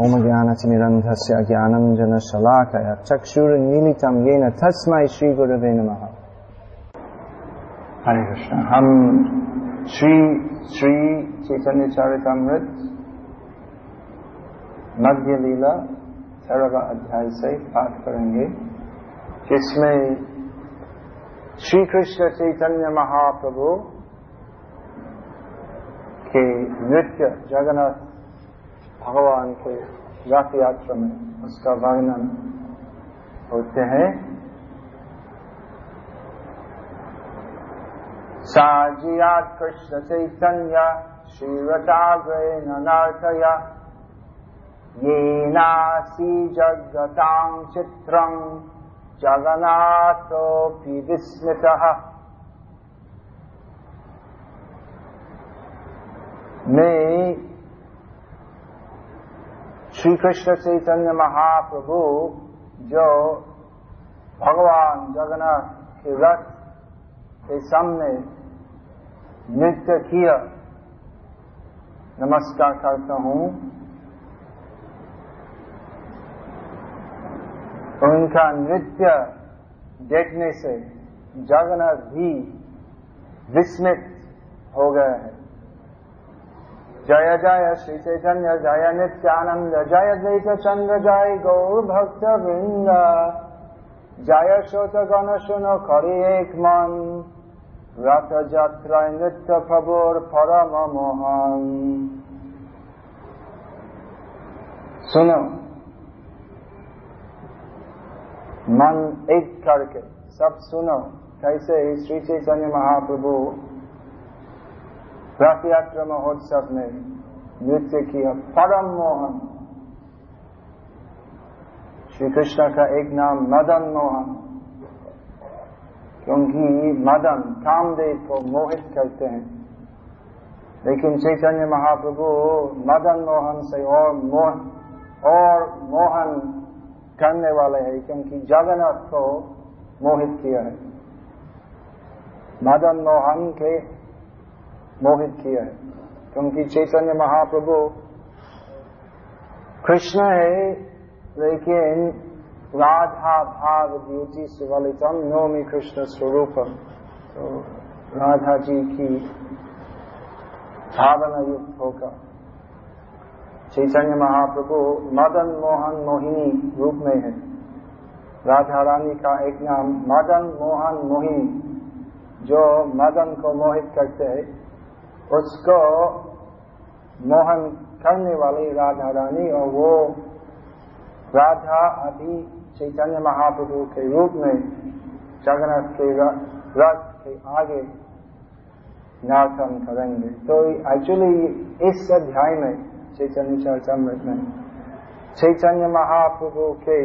ओम ज्ञान ज्ञानतिमिरन्धस्य ज्ञानञ्जनशलाकय चक्षुर्मीलितं येन तस्मै श्रीगुरवे नमः। हरे कृष्ण। हम श्री श्री चैतन्य चरितमृत मध्य लीला तेरहवा अध्याय से पाठ करेंगे, जिसमें श्री कृष्ण चैतन्य महाप्रभु के नृत्य जगन्नाथ भगवान के रथ यात्रा में उसका वर्णन होते हैं। साजियात कृष्ण चैतन्य श्रीरताग्रे ननार्थया येनासी जगतां चित्रं, जगन्नाथोऽपि विस्मितः। मैं श्री कृष्ण चैतन्य महाप्रभु जो भगवान जगन्नाथ के रथ के सामने नृत्य किया। नमस्कार करता हूँ। उनका नृत्य देखने से जगन्नाथ भी विस्मित हो गए हैं। जय जय श्री चैतन्य जय नित्यानंद जय द्वैत चंद्र जय गौर भक्त वृंद जय श्रोत गण सुनो खरी एक मन रथ যাত্রা नृत्य प्रभुर परम मोहन सुनो मन एक करके सब सुनो कैसे श्री चैतन्य महाप्रभु रथ यात्रा महोत्सव में नृत्य किया परम मोहन श्री कृष्ण का एक नाम मदन मोहन। क्योंकि मदन कामदेव को मोहित करते हैं। लेकिन चैतन्य महाप्रभु मदन मोहन से और मोहन और मोहन करने वाले हैं, क्योंकि जगन्नाथ को मोहित किया है। मदन मोहन के मोहित किया है। क्योंकि चैतन्य महाप्रभु कृष्ण है, लेकिन राधा भाव द्युति सुवलितम नोमी कृष्ण स्वरूपम तो राधा जी की भावना युक्त होकर चैतन्य महाप्रभु मदन मोहन मोहिनी रूप में है। राधा रानी का एक नाम मदन मोहन मोहिनी, जो मदन को मोहित करते हैं। उसको मोहन करने वाली राधा रानी और वो राधा अभी चैतन्य महाप्रभु के रूप में जगन्नाथ के रथ के आगे नाचन करेंगे। तो एक्चुअली इस अध्याय में, चैतन्य चरितमृत में चैतन्य महाप्रभु के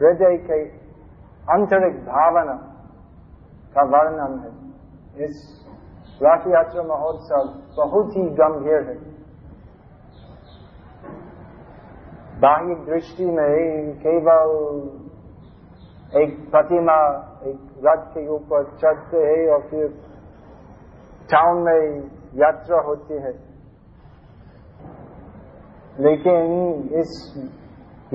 हृदय के आंतरिक भावना का वर्णन है। इस रथ यात्रा महोत्सव बहुत ही गंभीर है। बाह्य दृष्टि में केवल एक प्रतिमा, एक रथ के ऊपर चढ़ते है और फिर टाउन में यात्रा होती है। लेकिन इस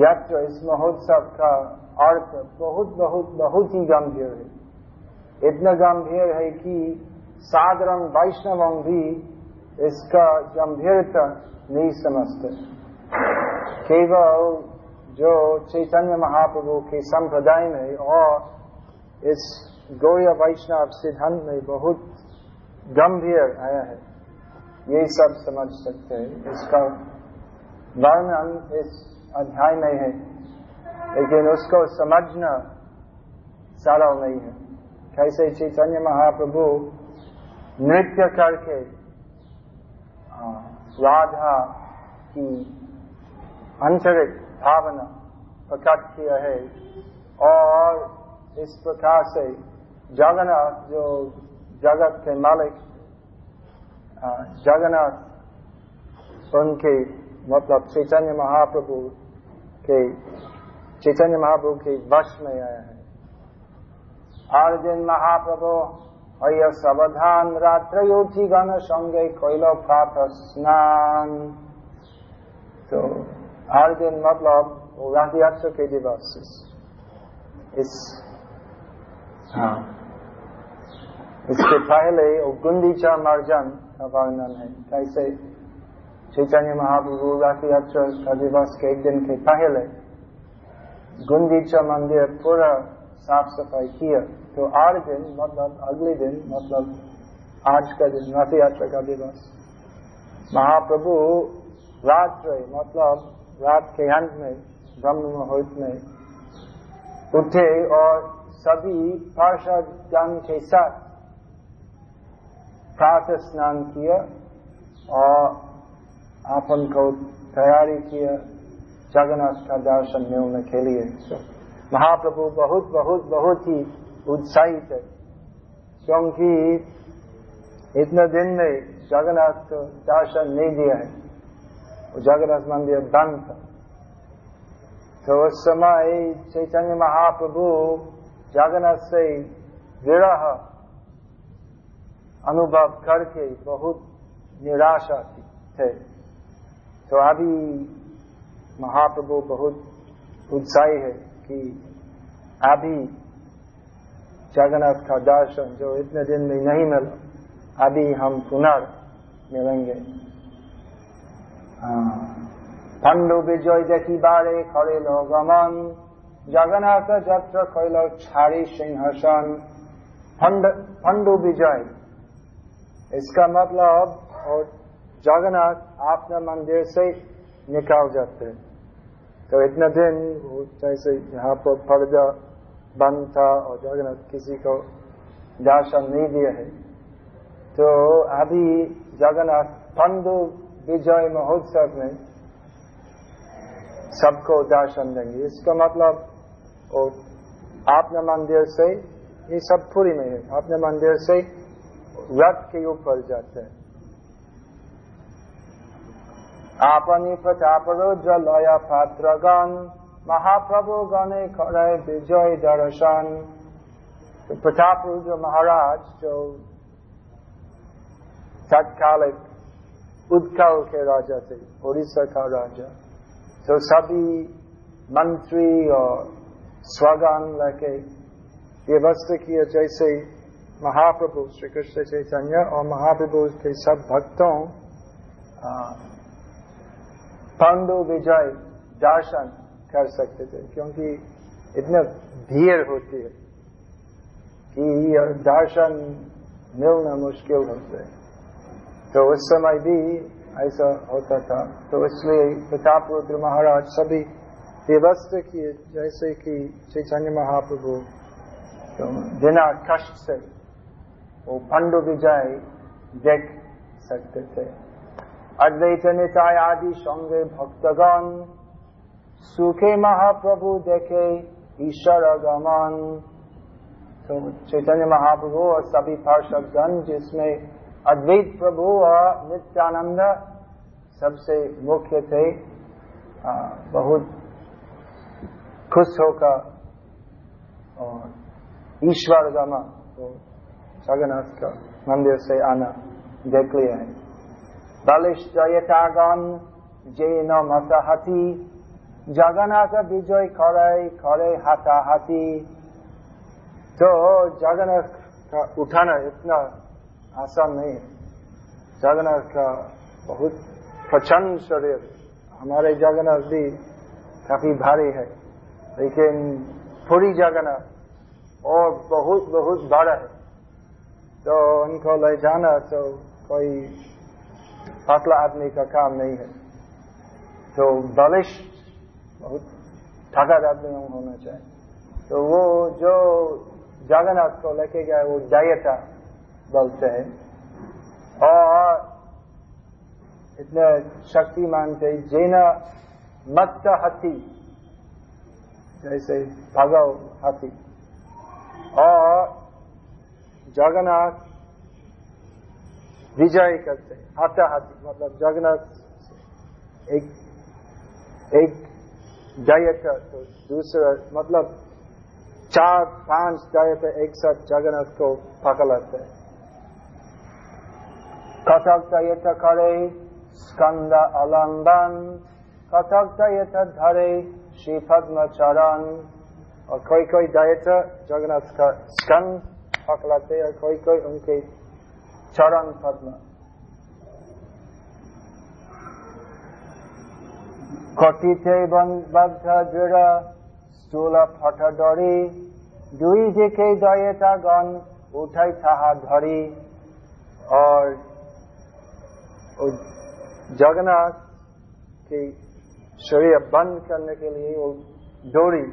यात्रा, इस महोत्सव का अर्थ बहुत बहुत बहुत ही गंभीर है। इतना गंभीर है कि साधारण वैष्णव भी इसका गंभीरता नहीं समझते। केवल जो चैतन्य महाप्रभु के संप्रदाय में और इस गौया वैष्णव सिद्धांत में बहुत गंभीर आया है, ये सब समझ सकते हैं। इसका वर्णन इस अध्याय में है, लेकिन उसको समझना सरल नहीं है। कैसे चैतन्य महाप्रभु नृत्य करके राधा की आंतरिक भावना प्रकट किया है और इस प्रकार से जगन्नाथ जो जगत के मालिक जगन्नाथ, उनके मतलब चैतन्य महाप्रभु के, चैतन्य महाप्रभु के वश में आया है। अर्जुन महाप्रभु अय सावधान रात्रि गण संगे कैल प्रात स्नान। तो आठ दिन मतलब यात्रा के दिवस। इस हाँ। इसके पहले गुंडीचा मार्जन का वर्णन है। कैसे चैतन्य महाप्रभु यात्रा का दिवस के एक दिन के पहले गुंडीचा मंदिर पूरा साफ़ सफ़ाई किया तो आठ दिन मतलब अगले दिन मतलब आज का दिन रथ यात्रा का दिवस। महाप्रभु रात्र मतलब रात के अंत में, ब्रह्म मुहूर्त में उठे और सभी पार्षद गण के साथ प्रातः स्नान किया और अपन को तैयारी किया, जगन्नाथ का दर्शन मिलने के लिए महाप्रभु बहुत बहुत बहुत ही उत्साहित है। क्योंकि इतने दिन में जगन्नाथ को दर्शन नहीं दिया है। जगन्नाथ मंदिर बंद था। तो उस समय चैतन्य महाप्रभु जगन्नाथ से विरह अनुभव करके बहुत निराशा थे। तो अभी महाप्रभु बहुत उत्साही है। कि अभी जगन्नाथ का दर्शन जो इतने दिन में नहीं मिला अभी हम पुनर् मिलेंगे। हाँ। पंडु विजय देखी बारे खड़े लो गमन जगन्नाथ जत्र खोल छाड़ी सिंहसन। पंडु विजय, इसका मतलब और जगन्नाथ अपने मंदिर से निकाल जाते हैं। तो इतने दिन जैसे यहाँ पर पर्दा बंद था और जगन्नाथ किसी को दर्शन नहीं दिया है तो अभी जगन्नाथ पंडु विजय महोत्सव में सबको दर्शन देंगे इसका मतलब और आपने मंदिर से ये सब पूरी में है अपने मंदिर से रथ के ऊपर जाते हैं आपनी प्रतापरो जलया पात्रगण महाप्रभु गणे करे विजय दर्शन। तो रुद्र महाराज जो तत्कालिक उत्कल के राजा थे उड़ीसा का राजा तो सभी मंत्री और स्वगान लेके व्यवस्था किया जैसे महाप्रभु श्री कृष्ण चैतन्य और महाप्रभु के सब भक्तों पांडु विजय दर्शन कर सकते थे, क्योंकि इतना भीड़ होती है कि दर्शन मिलना मुश्किल होता है। तो उस समय भी ऐसा होता था। तो इसलिए प्रताप रुद्र महाराज सभी व्यवस्था किए, जैसे कि चैतन्य महाप्रभु तो बिना कष्ट से वो पंडु विजय देख सकते थे। अद्वैत निताय आदि संगे भक्तगण सुखे महाप्रभु देखे ईश्वर गमन तो चैतन्य महाप्रभु और सभी पार्षदगण जिसमें अद्वैत प्रभु और नित्यानंद सबसे मुख्य थे आ, बहुत खुश होकर और ईश्वर गमा तो जगन्नाथ का मंदिर से आना देख लिया है। जे न मताहाती जगन्नाथ विजय करे करे हाथाहाती तो जगन्नाथ का उठाना इतना आसान नहीं है। जगन्नाथ का बहुत प्रचंड शरीर। हमारे जगन्नाथ भी काफ़ी भारी है। लेकिन पूरी जगन्नाथ और बहुत बहुत बड़ा है। तो उनको ले जाना तो कोई पतला आदमी का काम नहीं है। तो बलिष्ठ बहुत थका आदमी होना चाहिए। तो वो जो जगन्नाथ को लेके गया, वो जायता बोलते हैं। और इतने शक्तिमान थे, जेना मत्त हाथी, जैसे भगव हाथी। और जगन्नाथ विजय करते हाथा हाथी मतलब जगन्नाथ एक एक जायक तो दूसरा मतलब चार पाँच जायक एक साथ जगन्नाथ को पकड़ते हैं। कथक यथ करे स्कंद अलंबन। कथक दयत धरे श्री पद्म चरण। और कोई कोई दयत जगन्नाथ का स्कंद पकड़ाते और कोई कोई उनके चरण पद्म কটিতে বদ্ধ দৃঢ় স্থূল ফট ডরি দুই দিকে দয়েতাগণ উঠাই তাহা ধরি और जगन्नाथ के शरीर बंद करने के लिए वो डोरी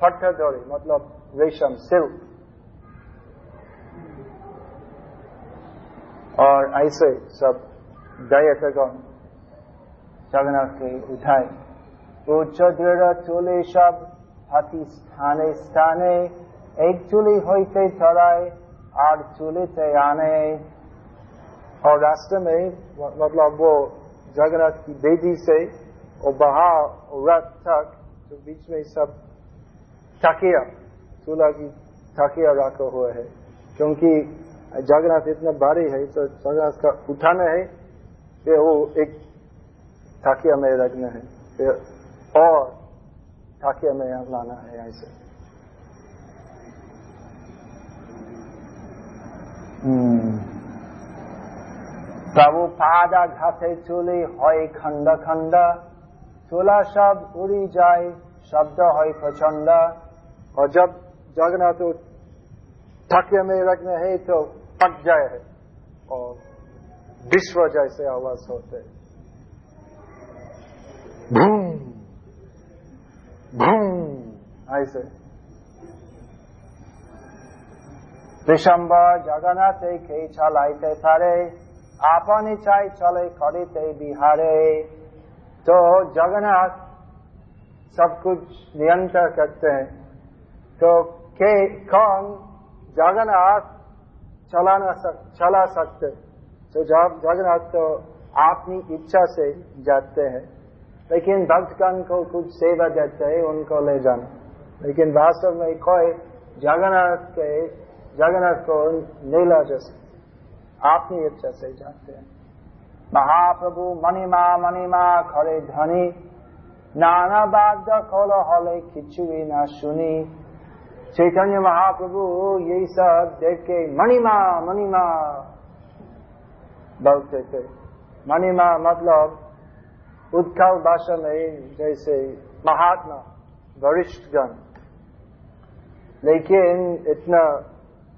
फट डोरी मतलब रेशम सिल्क और ऐसे सब दयतगण जगन्नाथ के उठाए উচ্চ দৃঢ় চুলি সব হাতি স্থানে স্থানে এক চুলি হইতে ধরায় আর চুলিতে आने और रास्ते में मतलब वो जगन्नाथ की बेदी से और बहा रथ तक तो बीच में सब तकिया चूल्हा की तकिया रखा हुआ है क्योंकि जगन्नाथ इतना भारी है तो जगन्नाथ का उठाना है फिर वो एक तकिया में रखना है फिर और ठाकिया में लाना है ऐसे प्रभु पादा घाते चुली হয় खंड खंड चूल्हा सब उड़ी जाए, शब्द है प्रचंड। और जब जगन्नाथ ठाकिया में रखना है तो पक जाए है और विश्व जैसे आवाज़ होते भूम भूम। ऐसे। दिसंबर जगन्नाथ खे चलाइते थारे आपन इच्छाई चले खड़ीते बिहारे। तो जगन्नाथ सब कुछ नियंत्रण करते हैं। तो के कौन? जगन्नाथ चलाना सक, चला सकते तो जब जगन्नाथ तो अपनी इच्छा से जाते हैं। लेकिन भक्तगण को कुछ सेवा देते है उनको ले जाना। लेकिन वास्तव में कोई जगन्नाथ के जगन्नाथ को नीला जैसे अपनी इच्छा से जाते हैं। महाप्रभु मणिमा मणिमा खड़े धनी नाना बाध्य खोलो हले खिचुड़ी ना सुनी। चैतन्य महाप्रभु, यही सब देख के, मणिमा मणिमा। बोलते थे मणिमा मतलब उत्कल भाषा में जैसे महात्मा वरिष्ठ गण लेकिन इतना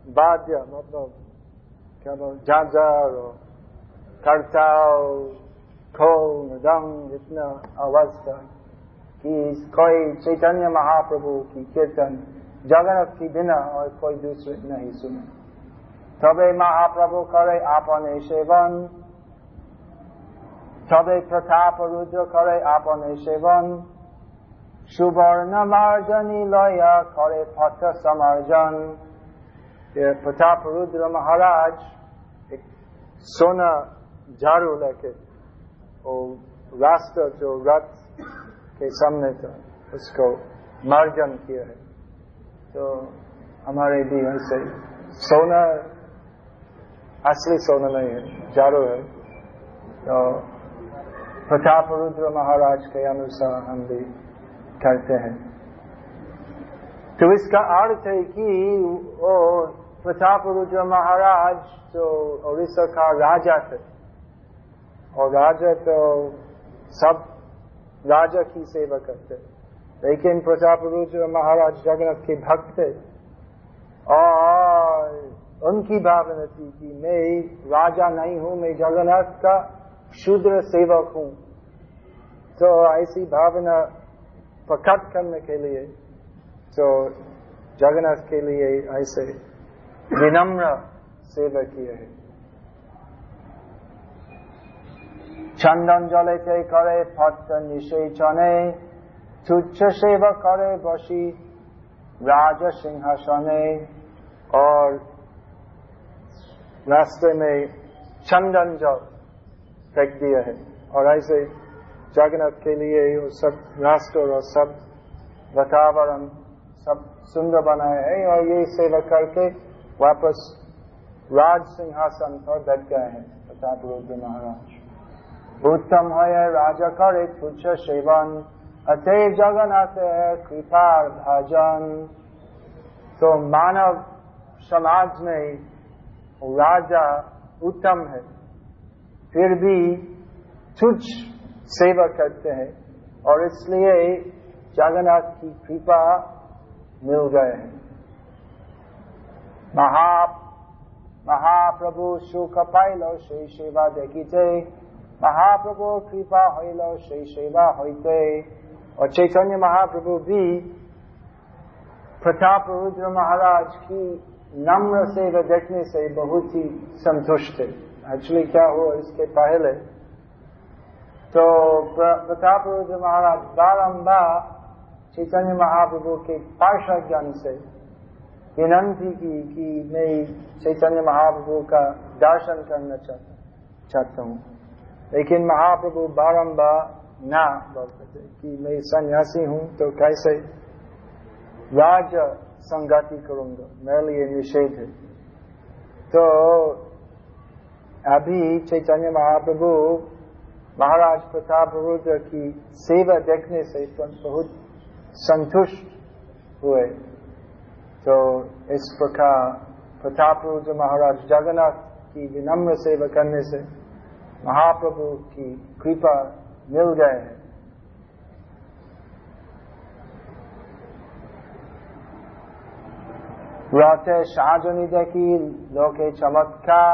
बाध्य मतलब क्या बोल जाजार करताव खो दंग इतना अवस्था कि कोई चैतन्य महाप्रभु की कीर्तन जगत की बिना और कोई दूसरे नहीं सुने। तबे महाप्रभु करे आपने सेवन। तबे प्रताप रुद्र करे आपने सेवन। सुवर्ण मार्जनी लय करे पथ समर्जन। प्रताप रुद्र महाराज एक सोना झाड़ू लेके राष्ट्र, जो रथ के सामने था, उसको मार्जन किया है। तो हमारे भी ऐसे सोना, असली सोना नहीं है झाड़ू है। तो प्रताप रुद्र महाराज के अनुसार हम भी करते हैं। तो इसका अर्थ है कि वो प्रताप रुद्र महाराज तो उड़ीसा का राजा थे, और राजा तो सब राजा की सेवा करते। लेकिन प्रजाप्रभु जो महाराज जगन्नाथ के भक्त थे। और उनकी भावना थी कि मैं राजा नहीं हूँ, मैं जगन्नाथ का शूद्र सेवक हूँ। तो ऐसी भावना प्रकट करने के लिए तो जगन्नाथ के लिए ऐसे विनम्र सेवा किए है। चंदन जले करे फट निशे चने তুচ্ছ সেবা করে বসি राज सिंहासने और रास्ते में चंदन जल फेंक दिया है और ऐसे जगन्नाथ के लिए वो सब राष्ट्र और सब वातावरण सब सुंदर बनाए हैं और ये सेवा करके वापस राज सिंहासन पर बैठ गए हैं प्रताप रुद्र महाराज उत्तम है राजा करे तुच्छ सेवन अतः जगन्नाथ है कृपार भजन। तो मानव समाज में राजा उत्तम है। फिर भी तुच्छ सेवा करते हैं और इसलिए जगन्नाथ की कृपा मिल गए हैं। महा, महाप्रभु सुख पाइल देखी थे महाप्रभु कृपा हो लो श्री सेवा होते और चैतन्य महाप्रभु भी प्रताप रुद्र महाराज की नम्र सेवा देखने से बहुत ही संतुष्ट है एक्चुअली क्या हुआ इसके पहले? तो प्रताप रुद्र महाराज बारम्बार चैतन्य महाप्रभु के पार्षद ज्ञान से विनंती की कि मैं चैतन्य महाप्रभु का दर्शन करना चाहता चाहता हूँ। लेकिन महाप्रभु बारंबार ना, बोलते थे कि मैं सन्यासी हूँ तो कैसे? राज संगति करूँगा। मेरे लिए निषेध है। तो अभी चैतन्य महाप्रभु, महाराज प्रताप रुद्र की सेवा देखने से बहुत संतुष्ट हुए। तो इस प्रकार प्रताप रुद्र महाराज जगन्नाथ की विनम्र सेवा करने से महाप्रभु की कृपा मिल गए है রথে সাজনী দেখি লোকে চমৎকার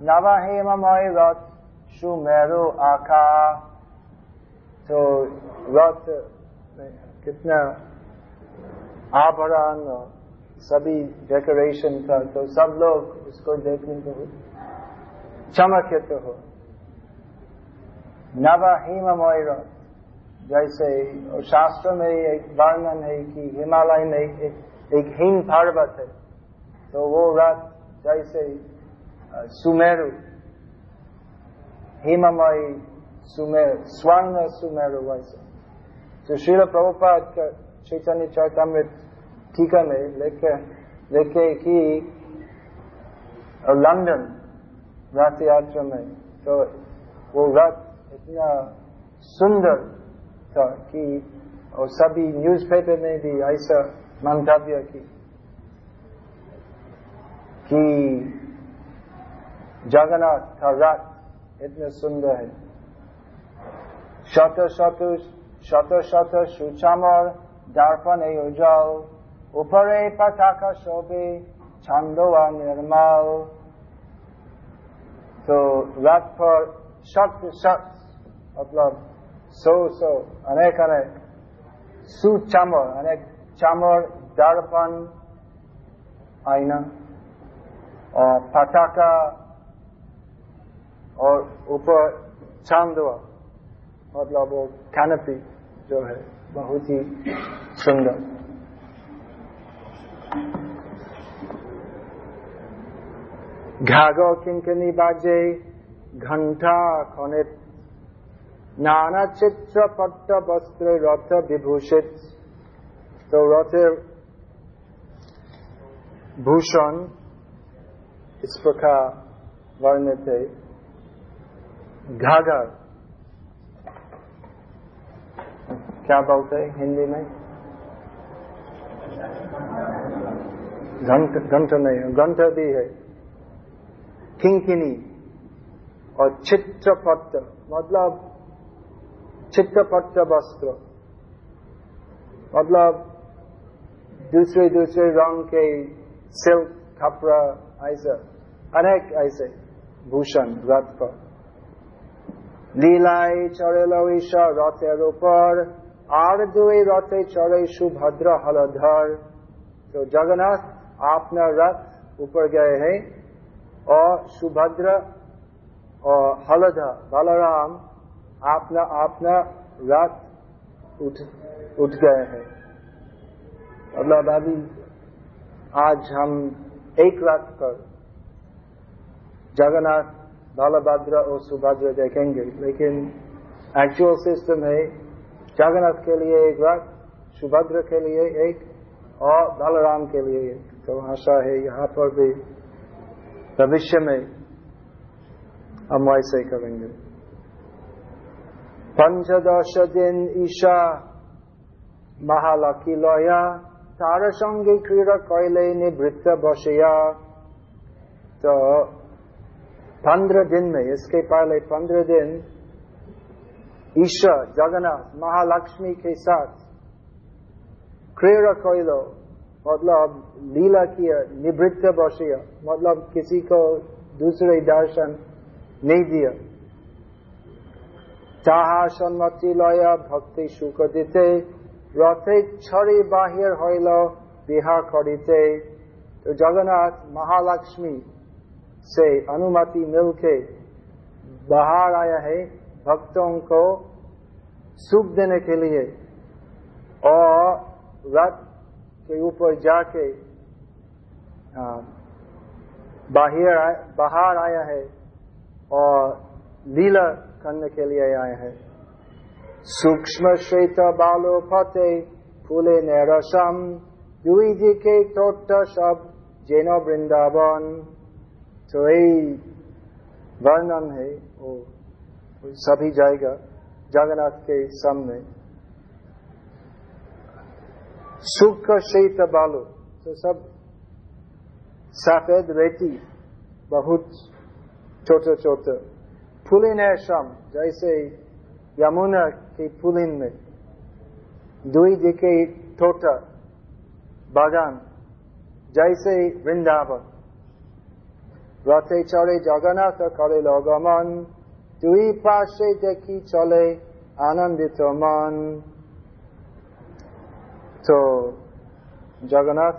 নবা হেমময় রথ सुमेरु आखा तो रथ कितना आभरण और सभी डेकोरेशन था तो सब लोग उसको देखने को चमकित हो नव रथ जैसे शास्त्र में एक वर्णन है कि हिमालय में एक, एक हिम पर्वत है। तो वो रथ जैसे सुमेरु हिममय सुमेर स्वर्ण सुमेरु वैसे। तो श्रील प्रभुपाद का चैतन्य चैतामृत टीका में लिखे लिखे कि लंदन रथ यात्रा में तो वो रथ इतना सुंदर था कि, और सभी न्यूज़पेपर में भी ऐसा मंतव्य की, कि जगन्नाथ का रथ इतना सुंदर है। शत शत शत शत सुचामर दर्पण उजाल ऊपरे पताका शोभे छंदोआ निर्मल तो रथ पर शत शत मतलब सौ सौ, अनेक अनेक, सुचामर, अनेक चामर, दर्पण, आईना और पताका, और ऊपर चांदवा मतलब वो कैनपी जो है, बहुत ही सुंदर। घागो किंकनी बाजे, घंटा खनित नाना चित्र पट्ट वस्त्र रथ विभूषित तो रथेर भूषण इस प्रकार वर्णित है। घाघर। क्या बोलते हैं हिंदी में? घंट घंट नहीं है घंट भी है। किंकिनी और चित्रपट मतलब चित्रपट वस्त्र मतलब दूसरे दूसरे रंग के सिल्क कपड़ा ऐसा अनेक ऐसे भूषण रथ पर লীলায় চড়েল ঈশ্বর রথের উপর আর দুই রথে চড়ে सुभद्र हलधर तो जगन्नाथ अपना रथ ऊपर गए हैं और सुभद्र और हलधर बलराम अपना अपना रात उठ उठ गए हैं। मतलब अभी आज हम एक रात पर जगन्नाथ बालभद्र और सुभद्र देखेंगे। लेकिन एक्चुअल सिस्टम है, जगन्नाथ के लिए एक रात सुभद्र के लिए एक, और बलराम के लिए एक। तो आशा है यहाँ पर भी भविष्य में हम वैसे ही करेंगे। पंचदश दिन ईशा महालकी लया तार संगे क्रीड़ा कैले निवृत्त बसया तो पंद्रह दिन में, इसके पहले पंद्रह दिन ईश्वर जगन्नाथ, महालक्ष्मी के साथ क्रीड़ा कैलो मतलब लीला किया निवृत्त बसिया मतलब किसी को दूसरे दर्शन नहीं दिया। তাহা সন্মতি লয়া ভক্তি সুখ দিতে রথে ছড়ি বাহির হইল বিহা করিতে तो जगन्नाथ महालक्ष्मी से अनुमति मिलके बाहर आया है भक्तों को सुख देने के लिए और रथ के ऊपर जाके बाहर बाहर आया है और लीला करने के लिए आए हैं। सूक्ष्म श्वेत बालो फते फूले ने रसम जी के तोट सब जैनो वृंदावन। तो यही वर्णन है वो। सभी जाएगा, जगन्नाथ के सामने। सुख शीत बालू तो सब सफ़ेद रेती, बहुत छोटे छोटे फुलिन है शम जैसे यमुना के फुलिन में दुई दिखे छोटा बागान जैसे वृंदावन রথে চড়ে জগন্নাথ করে লগমন দুই পাশে দেখি চলে আনন্দিত মন तो जगन्नाथ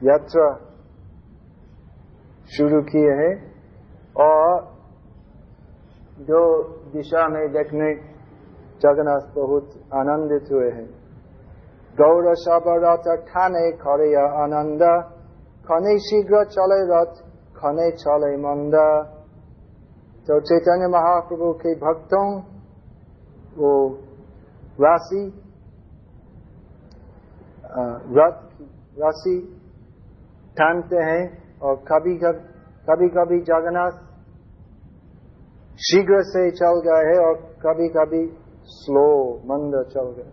यात्रा शुरू किए हैं और दो दिशा में देखने जगन्नाथ बहुत आनंदित हुए हैं। गौर सब रथ ठाने खड़िया आनंद, खने शीघ्र चले रथ, खने चले मंद। तो चैतन्य महाप्रभु के भक्तों, वो राशि रथ राशि ठानते हैं और कभी कभी कभी जगन्नाथ शीघ्र से चल गए हैं और कभी कभी स्लो मंद चल गए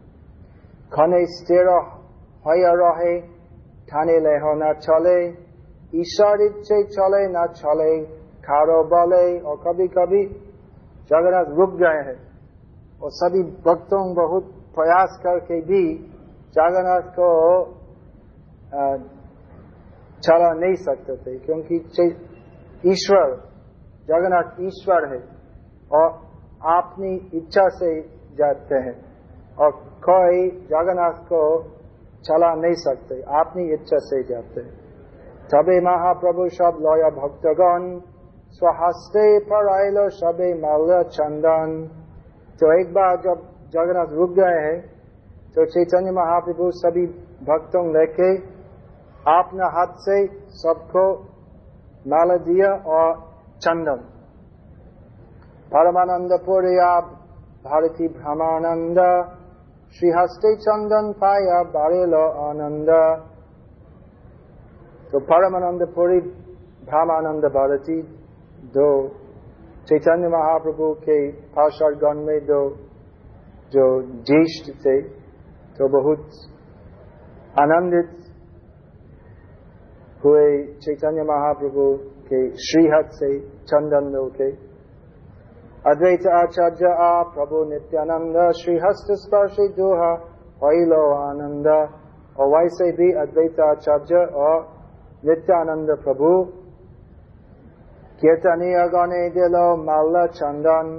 खने स्थिर रहे, ठाने ले हो न चले, ईश्वर इच्छे चले न चले, खारो बले और कभी कभी जगन्नाथ रुक गए हैं। और सभी भक्तों बहुत प्रयास करके भी जगन्नाथ को चला नहीं सकते थे, क्योंकि ईश्वर, जगन्नाथ ईश्वर है। और अपनी इच्छा से जाते हैं। और कोई जगन्नाथ को चला नहीं सकते अपनी इच्छा से जाते हैं। तबे महाप्रभु सब लय भक्तगण, स्वहस्ते आयलो सबे माल्य चंदन। तो एक बार जब जगन्नाथ रुक गए हैं तो चैतन्य महाप्रभु सभी भक्तों लेके अपना हाथ से सबको माला दिया और चंदन। परमानंद पुरिया, भारती भ्रमानंद श्री हस्ते चंदन पाया, बारेलो आनंद। तो परमानंद पुरी भ्रमानंद भारती दो, चैतन्य महाप्रभु के पार्षद गण में दो, जो ज्येष्ठ थे तो बहुत आनंदित हुए चैतन्य महाप्रभु के श्रीहत से चंदन मिल अद्वैत आचार्य आ प्रभु नित्यानंद श्रीहस्त स्पर्शी दोहा हईलो आनंद और वैसे भी अद्वैत आचार्य और नित्यानंद प्रभु। कीर्तनीय गणे दिलो माल्ल चंदन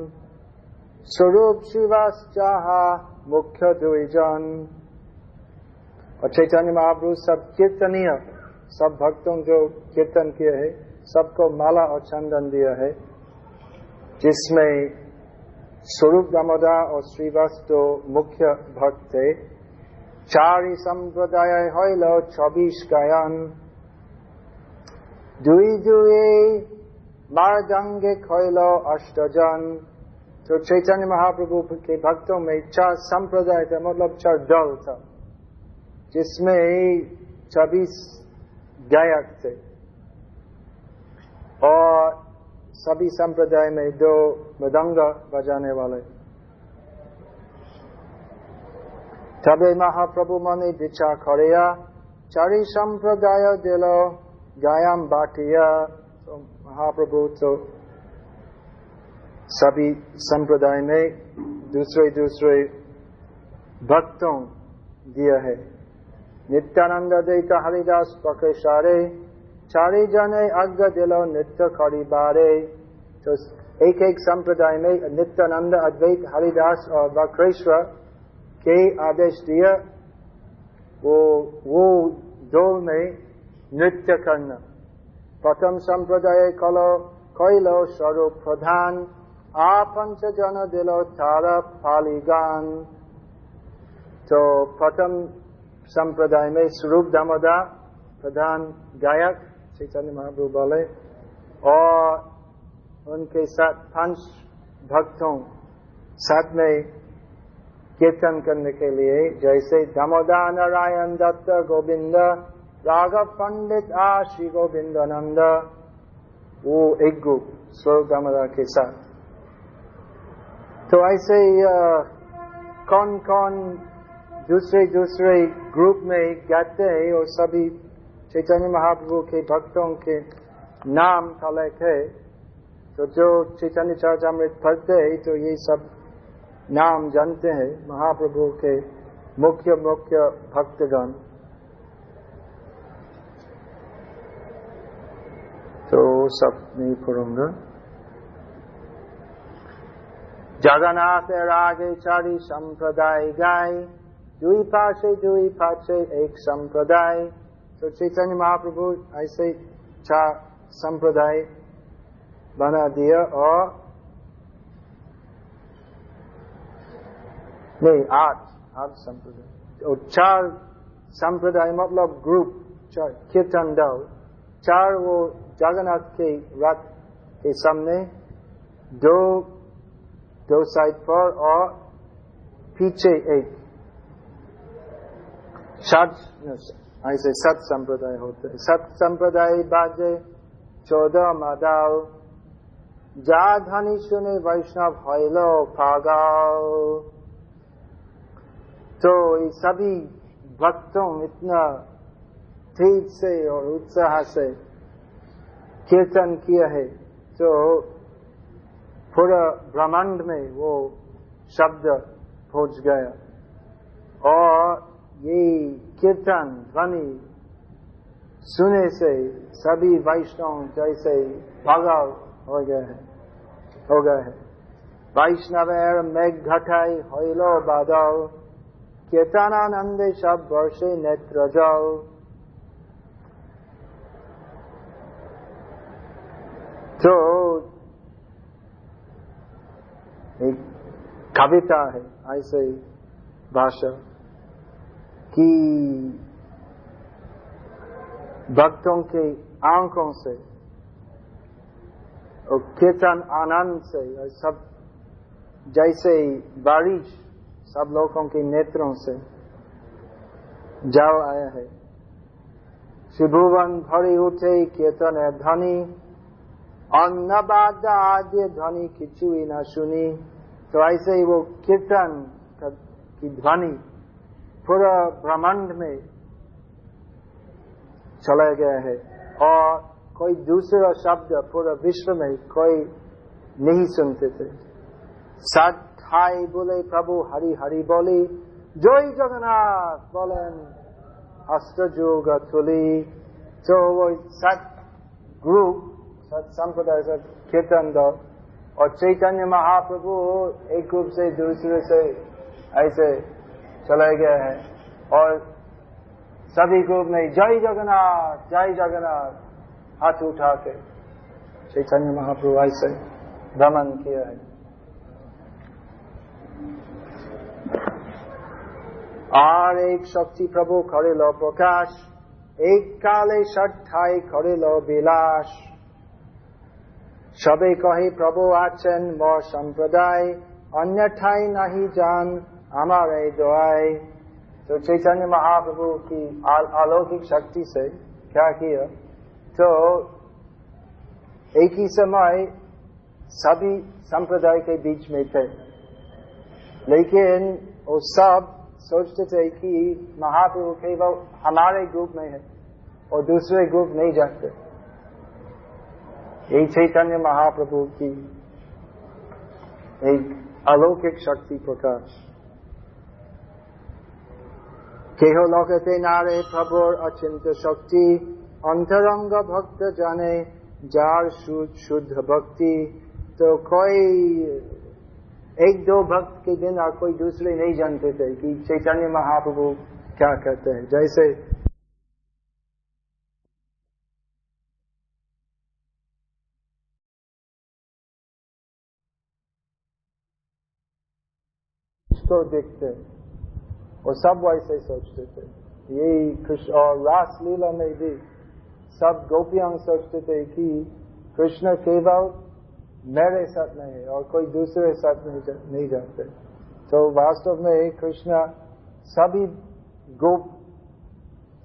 स्वरूप शिवास चाहा मुख्य दुईजन और चैतन्य महाप्रभु सब कीर्तनीय, सब भक्तों जो कीर्तन किए है, सबको माला और चंदन दिया है। जिसमें स्वरूप दामोदा और श्रीवास तो मुख्य भक्त थे। चारि संप्रदाय हईल छब्बीस गायन। दुई दुए मारदंगे खैल अष्टजन। तो चैतन्य महाप्रभु के भक्तों में चार संप्रदाय था मतलब चार दल था, जिसमें छब्बीस गायक थे। और सभी संप्रदाय में दो मृदंग बजाने वाले। तबे महाप्रभु मने विचार करिया चारि संप्रदाय दिलो गायम बाटिया तो महाप्रभु तो सभी संप्रदाय में दूसरे दूसरे भक्तों दिया है। नित्यानंद देता का हरिदास पके सारे जने अग्र दिलो नित्य करी बारे तो एक एक संप्रदाय में नित्यानंद अद्वैत हरिदास और वक्रेश्वर के आदेश दिया वो वो दो में नृत्य करना प्रथम संप्रदाय कलो कैलो स्वरूप प्रधान आ पंच जन दिलो तारा पाली गान तो प्रथम संप्रदाय में स्वरूप दामोदा प्रधान गायक चैतन्य महाप्रभु बोले और उनके साथ पाँच भक्तों साथ में कीर्तन करने के लिए, जैसे दामोदा नारायण दत्त, गोविंद, राघव पंडित आ श्री गोविंदानंद वो एक ग्रुप स्वर दामोदर के साथ। तो ऐसे कौन कौन दूसरे दूसरे ग्रुप में गाते हैं और सभी चैतन्य महाप्रभु के भक्तों के नाम का लेख है। तो जो चैतन्य चर्चामृत पढ़ते हैं तो ये सब नाम जानते हैं महाप्रभु के मुख्य मुख्य भक्तगण। तो सब नहीं पढ़ूँगा। जगन्नाथ आगे चारी संप्रदाय गाय, दुई पाशे दुई पाशे एक संप्रदाय। तो चैतन्य महाप्रभु ऐसे चार संप्रदाय बना दिया और नहीं आठ आठ संप्रदाय। और चार संप्रदाय मतलब ग्रुप कीर्तन दल, चार वो जगन्नाथ के रथ के सामने, दो दो साइड पर और पीछे एक। ऐसे सत संप्रदाय होते सत संप्रदाय बाजे चौदह मादाल। जा धनी सुने वैष्णव हलो पागाल। तो ये सभी भक्तों इतना तेज से और उत्साह से कीर्तन किया है तो पूरा ब्रह्मांड में वो शब्द पहुँच गया। और ये कीर्तन ध्वनि सुने से सभी वैष्णव जैसे पागल हो गए हैं हो गए हैं वैष्णव मेघ घटाई हईलो बादल कीर्तनानंदे सब वर्षे नेत्र जल तो एक कविता है ऐसे भाषा कि भक्तों के आँखों से और कीर्तन आनंद से और सब जैसे बारिश सब लोगों के नेत्रों से जाओ आया है। त्रिभुवन भरी उठे कीर्तन ध्वनि। अन्नबाद आद्य ध्वनि खिचुई न सुनी। तो ऐसे ही वो कीर्तन की ध्वनि पूरा ब्रह्मांड में चला गया है और कोई दूसरा शब्द पूरा विश्व में कोई नहीं सुनते थे। सत हाई बोले, प्रभु हरि हरि बोली जय जगन्नाथ बोलेन अष्टযোগ तुली। तो वो सत ग्रुप सत संप्रदाय, सत कीर्तन दल और चैतन्य महाप्रभु एक रूप से, दूसरे से, ऐसे चले गए हैं और सभी ग्रुप में जय जगन्नाथ जय जगन्नाथ हाथ उठा के चैतन्य महाप्रभु ऐसे भ्रमण किया है আর এক শক্তি প্রভু করিল প্রকাশ এক কালে সঠাই করিল বিলাস সবে কহে প্রভু আছেন মোর সম্প্রদায় अन्यठाई नहीं जान हमारे दुआई तो चैतन्य महाप्रभु की अलौकिक शक्ति से क्या किया? तो एक ही समय सभी संप्रदाय के बीच में थे। लेकिन वो सब सोचते थे कि महाप्रभु केवल हमारे ग्रुप में है और दूसरे ग्रुप नहीं जाते यही चैतन्य महाप्रभु की एक अलौकिक शक्ति प्रकाश। केह लोकते नारे प्रभुर अचिंत शक्ति अंतरंग भक्त जाने जार शुद्ध भक्ति तो कोई एक दो भक्त के बिना कोई दूसरे नहीं जानते थे कि चैतन्य महाप्रभु क्या कहते हैं जैसे तो देखते और सब वैसे सोचते थे। यही कृष्ण और रास लीला में भी सब गोपियाँ सोचते थे कि कृष्ण केवल मेरे साथ नहीं है और कोई दूसरे साथ नहीं, जा, नहीं जाते। तो वास्तव में कृष्ण सभी गोप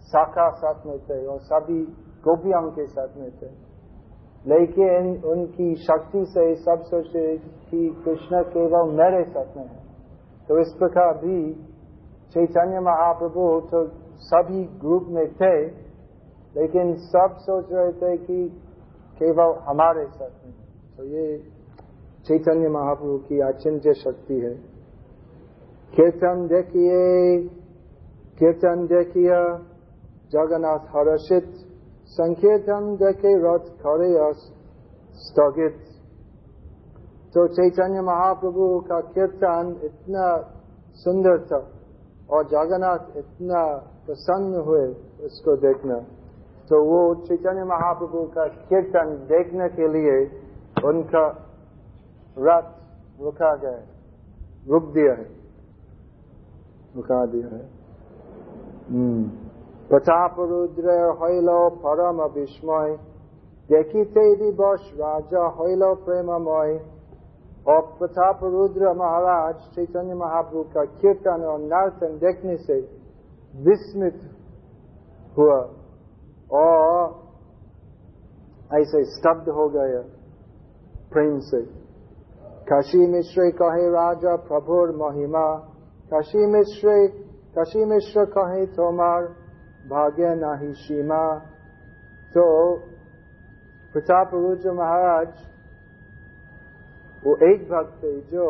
शाखा साथ में थे और सभी गोपियों के साथ में थे। लेकिन उनकी शक्ति से सब सोचे कि कृष्ण केवल मेरे साथ में है। तो इस प्रकार भी चैतन्य महाप्रभु तो सभी ग्रुप में थे, लेकिन सब सोच रहे थे कि केवल हमारे साथ में। तो ये चैतन्य महाप्रभु की अचिंत्य शक्ति है। कीर्तन देखिए कीर्तन देखिए, जगन्नाथ हर्षित संकीर्तन देखे रथ खड़े स्थगित। तो चैतन्य महाप्रभु का कीर्तन इतना सुंदर था। और जगन्नाथ इतना प्रसन्न हुए उसको देखना। तो वो चैतन्य महाप्रभु का कीर्तन देखने के लिए उनका रथ रुका गया, रुक दिया है। रुका दिया है। हम्म। प्रताप रुद्र हो परम विस्मय भी बस राजा हईल प्रेममय। और प्रताप रुद्र महाराज चैतन्य महाप्रभु का कीर्तन और नर्तन देखने से विस्मित हुआ और ऐसे स्तब्ध हो गया प्रेम से काशी मिश्र कहे राजा प्रभुर महिमा काशी मिश्र काशी मिश्र कहे तोमार भाग्य नाही सीमा तो प्रताप रुद्र महाराज वो एक भक्त थे जो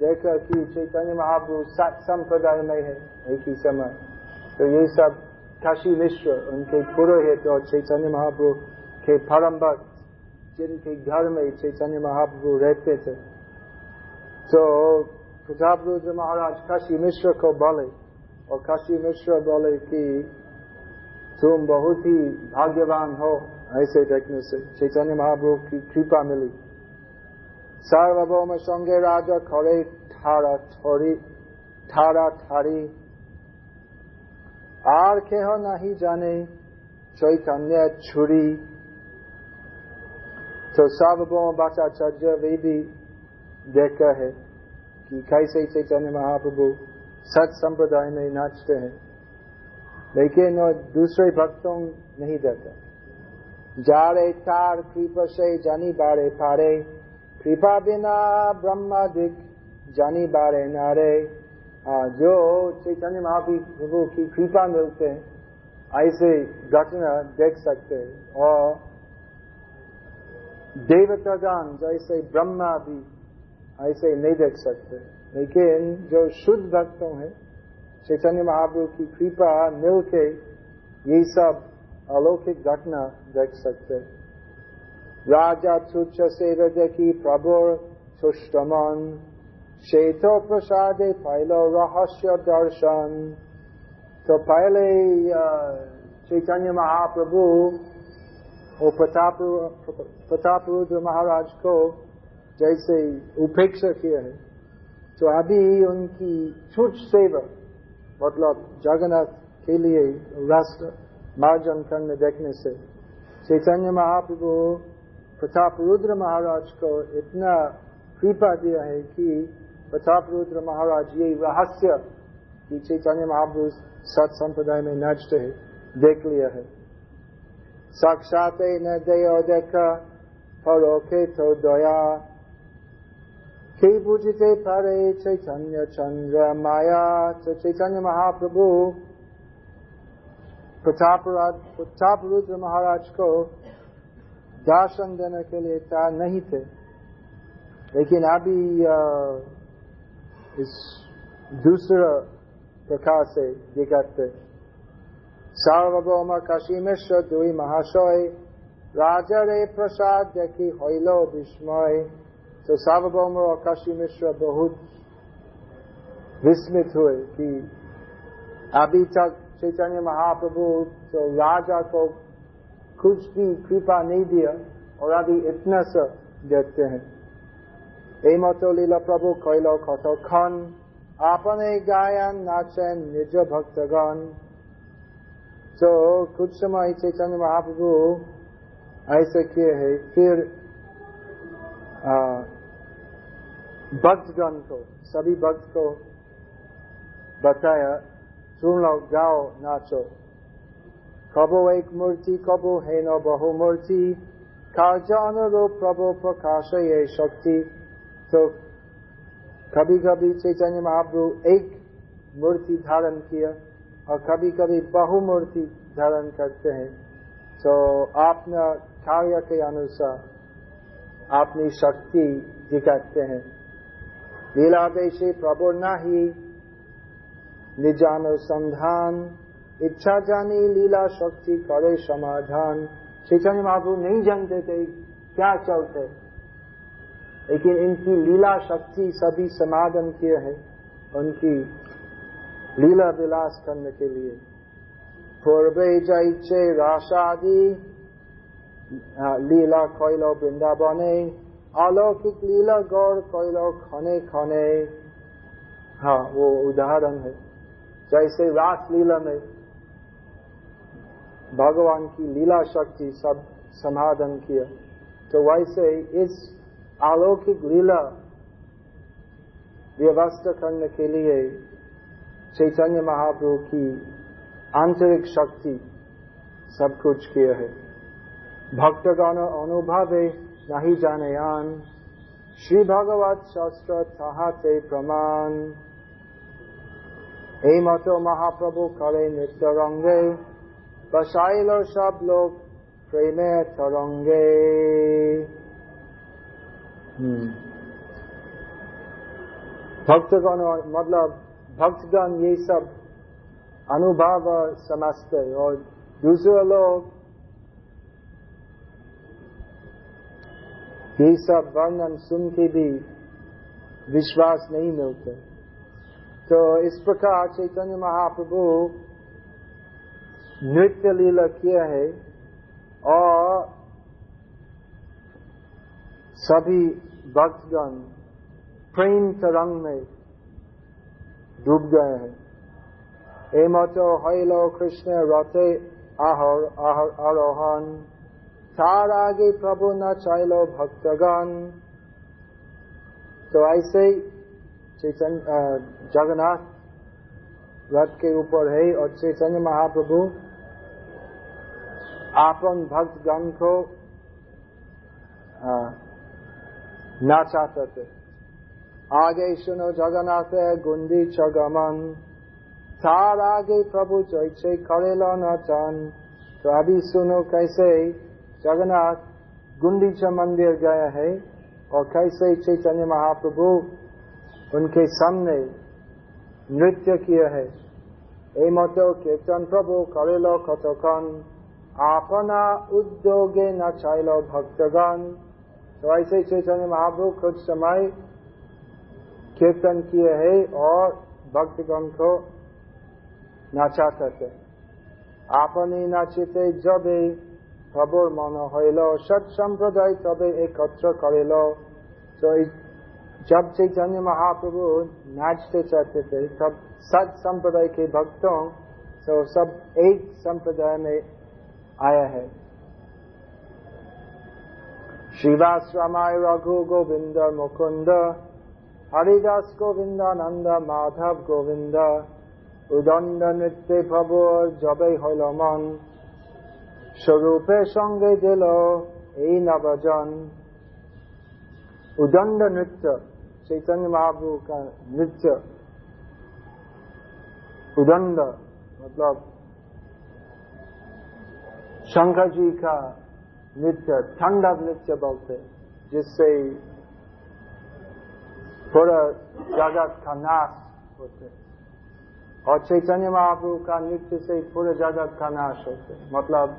देखा कि चैतन्य महाप्रभु सात संप्रदाय में है, एक ही समय। तो ये सब काशी मिश्र, उनके पुरोहित और चैतन्य महाप्रभु के परम भक्त जिनके घर में चैतन्य महाप्रभु रहते थे। तो प्रताप रुद्र महाराज काशी मिश्र को बोले, और काशी मिश्र बोले कि तुम बहुत ही भाग्यवान हो, ऐसे देखने से चैतन्य महाप्रभु की कृपा मिली। सार्वभौम संगे राजा खड़े ठारा ठोरी ठारा ठारी আর কেহ নাহি জানে চৈতন্য ছুরি तो सार्वभौम भट्टाचार्य वे भी देखा है कि कैसे चैतन्य महाप्रभु सत संप्रदाय में नाचते हैं लेकिन दूसरे भक्तों नहीं देते जारे तार कृपा से जानी बारे पारे कृपा बिना ब्रह्मादिक जानी बारे नारे। जो चैतन्य महाप्रभु की कृपा मिलते हैं ऐसे घटना देख सकते हैं। और देवतागान जैसे ब्रह्मा भी ऐसे नहीं देख सकते। लेकिन जो शुद्ध भक्तों हैं, चैतन्य महाप्रभु की कृपा मिलके ये सब अलौकिक घटना देख सकते राजा तुच्छ सेव देखी प्रभु तुष्टमन। शेतो प्रसादे पहलो रहस्य दर्शन। तो पहले चैतन्य महाप्रभु और प्रताप प्रताप रुद्र महाराज को जैसे उपेक्षा किया है तो अभी उनकी छूट सेवा मतलब जगन्नाथ के लिए राष्ट्र मार्जन करने देखने से, चैतन्य महाप्रभु प्रताप रुद्र महाराज को इतना कृपा दिया है कि प्रताप रुद्र महाराज ये रहस्य की चैतन्य महापुरुष सत संप्रदाय में नष्ट है, देख लिया है। साक्षात न दया देखा तो दया। के बुझते परे चैतन्य चंद्र माया तो चैतन्य महाप्रभु प्रताप रुद्र महाराज को दर्शन देने के लिए तैयार नहीं थे लेकिन अभी इस दूसरा प्रकार से दिखाते সার্বভৌম কাশী মিশ্র দুই মহাশয় রাজারে প্রসাদ দেখি হইল বিস্ময় तो सार्वभौम और काशी मिश्र बहुत विस्मित हुए कि अभी तक चैतन्य महाप्रभु तो राजा को कुछ भी कृपा नहीं दिया और अभी इतना सा देते हैं এই মতো লীলা প্রভু কইল কতক্ষণ আপনে গায়ন নাচেন নিজ ভক্তগণ तो कुछ समय चैतन्य महाप्रभु ऐसे किए है फिर भक्तगण को सभी भक्त को बताया सुन लो गाओ नाचो कबो एक मूर्ति कबो है न बहु मूर्ति कार्य अनुरूप प्रभु प्रकाश ये शक्ति तो कभी कभी चैतन्य महाप्रभु एक मूर्ति धारण किया और कभी कभी बहुमूर्ति धारण करते हैं तो अपना कार्य के अनुसार अपनी शक्ति दिखाते हैं लीला देशी प्रभु नहीं निजानुसंधान इच्छा जानी लीला शक्ति करे समाधान। चैतन्य महाप्रभु नहीं जानते थे क्या चलते। लेकिन इनकी लीला शक्ति सभी समाधान किए हैं, उनकी लीला विलास करने के लिए। पूर्वे जैचे राशादि लीला कोयलो वृंदावने, अलौकिक लीला गौर कोयलो खने खने। हाँ वो उदाहरण है। जैसे रास लीला में भगवान की लीला शक्ति सब समाधान किया तो वैसे इस अलौकिक लीला व्यवस्था करने के लिए चैतन्य महाप्रभु की आंतरिक शक्ति सब कुछ किया है भक्तगण अनुभव नहीं जाने आन श्री भगवत शास्त्र थाहाते प्रमाण এই মতো মহাপ্রভু করে নৃত্য बसाइल और सब लोग प्रेम तरंगे। हम्म। भक्तगण और मतलब भक्तगण ये सब अनुभव और समझते और दूसरे लोग ये सब वर्णन सुन के भी विश्वास नहीं मिलते। तो इस प्रकार चैतन्य महाप्रभु नृत्य लीला किया है और सभी भक्तगण प्रेम तरंग में डूब गए हैं। एमतो हईलो कृष्ण रथे आहर आहर आरोहण। तार आगे प्रभु न चाहलो भक्तगण। तो ऐसे चैतन्य जगन्नाथ रथ के ऊपर है और चैतन्य महाप्रभु आपन भक्तगण को नाचाते थे आगे सुनो जगन्नाथ गुंदी चगमन तार आगे प्रभु चैचे करेलो नाचन तो अभी सुनो कैसे जगन्नाथ गुंडीचा मंदिर गया है और कैसे चैतन्य महाप्रभु उनके सामने नृत्य किया है এই মতো কীর্তন প্রভু করিল কতক্ষণ आपना उद्योगे न चाइलो भक्तगण। तो ऐसे चैतन्य महाप्रभु कुछ समय कीर्तन किए है और भक्तगण को नाचा करते आपने नाचिते जब खबर मन हईल सत संप्रदाय तब एकत्र करेल। तो जब चैतन्य महाप्रभु नाचते चाहते थे, तब सत संप्रदाय के भक्तों तो सब एक संप्रदाय में आया है श्रीवास रामाय रघु गोविंद मुकुंद हरिदास गोविंदानंद माधव गोविंद উদণ্ড নৃত্যে ভবর জবে হইল মন স্বরূপে সঙ্গে দিল এই নবজন উদণ্ড নৃত্য चैतन्य महाप्रभु का नृत्य उदंड मतलब शंकर जी का नृत्य ठंडा नृत्य बोलते जिससे पूरा जगत का नाश होते और चैतन्य महाप्रभु का नृत्य से पूरे जगत का नाश होते मतलब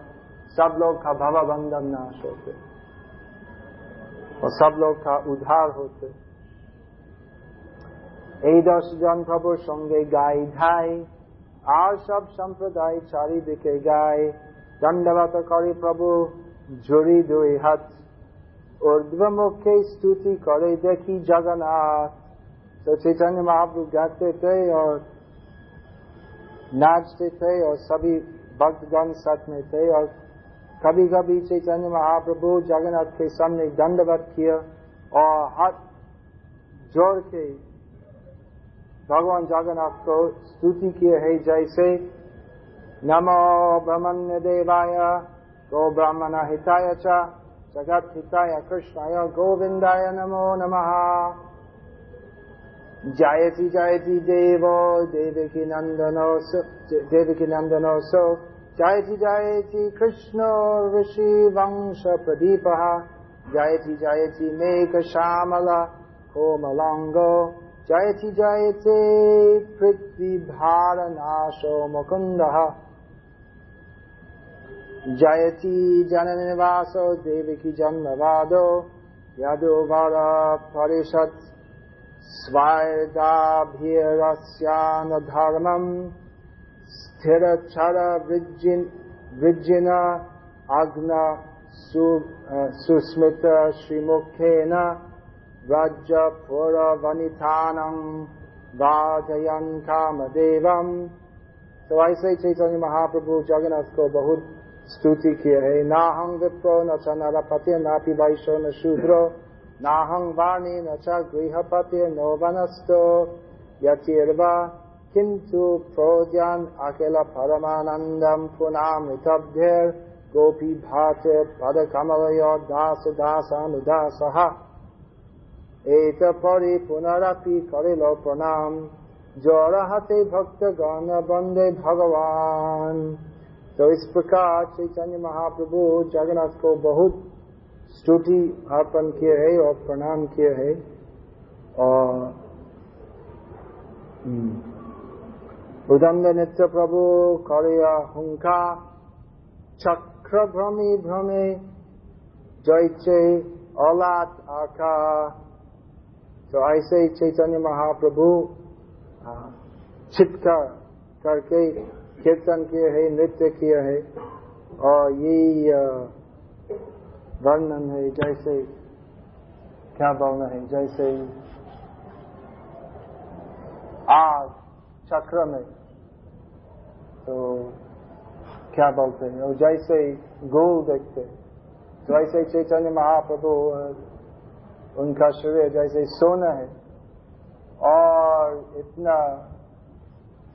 सब लोग का भव बंधन नाश होते और सब लोग का उद्धार होते এই দশ জন প্রভুর সঙ্গে গাই ধাই আর সব সম্প্রদায় চারিদিকে গায় দণ্ডবত করে প্রভু জড়ি দুই হাত ঊর্ধ্বমুখে स्तुति करे देखी जगन्नाथ तो चैतन्य महाप्रभु गाते थे और नाचते थे और सभी भक्तगण साथ में थे और कभी कभी चैतन्य महाप्रभु जगन्नाथ के सामने दंडवत किया और हाथ जोड़ के भगवान जगन्नाथ को स्तुति किए है जैसे नमो ब्रह्मण्य देवाय गो ब्राह्मण हिताय च हिताय कृष्णाय गोविंदाय नमो नमः। जयति जयति देवो, देवकी नंदनो देवकी नंदनो सो। जयति जयति कृष्ण ऋषि वंश प्रदीप। जयति जयति मेघ श्यामल कोमलांगो जयति, जयते पृथ्वी भारनाशो मुकुन्दः। जयति जननिवासो, देवकी जन्मवादो। यदोवर परिषत् स्वार्दाभिरस्यानधर्मम् स्थिरक्षर वृज्जिन अग्न सुस्मित श्रीमुखेन व्रजपुरवनितानम् बाधयन् कामदेवम् तो ऐसे चैतन्य महाप्रभु जगन्नाथ को बहुत स्तुति किए है नाहं विप्रो न च नरपति नापि वैश्यो न शूद्रो नाहं वाणी न च गृहपति नो वनस्तो यतिर्वा किन्तु प्रोद्यान् अखिल परमानन्दम् पुनामृतभ्यर् गोपी भाते पदकमलयो दास दासानुदासः एक परि पुनरपि करिलो प्रणाम जोरहते भक्त गण बंदे भगवान तो इस प्रकार चैतन्य महाप्रभु जगन्नाथ को बहुत स्तुति अर्पण किए है और प्रणाम किए है और उदंड नित्य प्रभु करिया हुंका चक्र भ्रमी भ्रमे जैचे औलात आका। तो ऐसे ही चैतन्य महाप्रभु छिटकर करके कीर्तन किए है, नृत्य किए है, और ये वर्णन है, जैसे, क्या बोलना है, जैसे, आग, चक्र में तो क्या बोलते हैं, और जैसे गोल देखते तो ऐसे चैतन्य महाप्रभु उनका शरीर जैसे सोना है, और इतना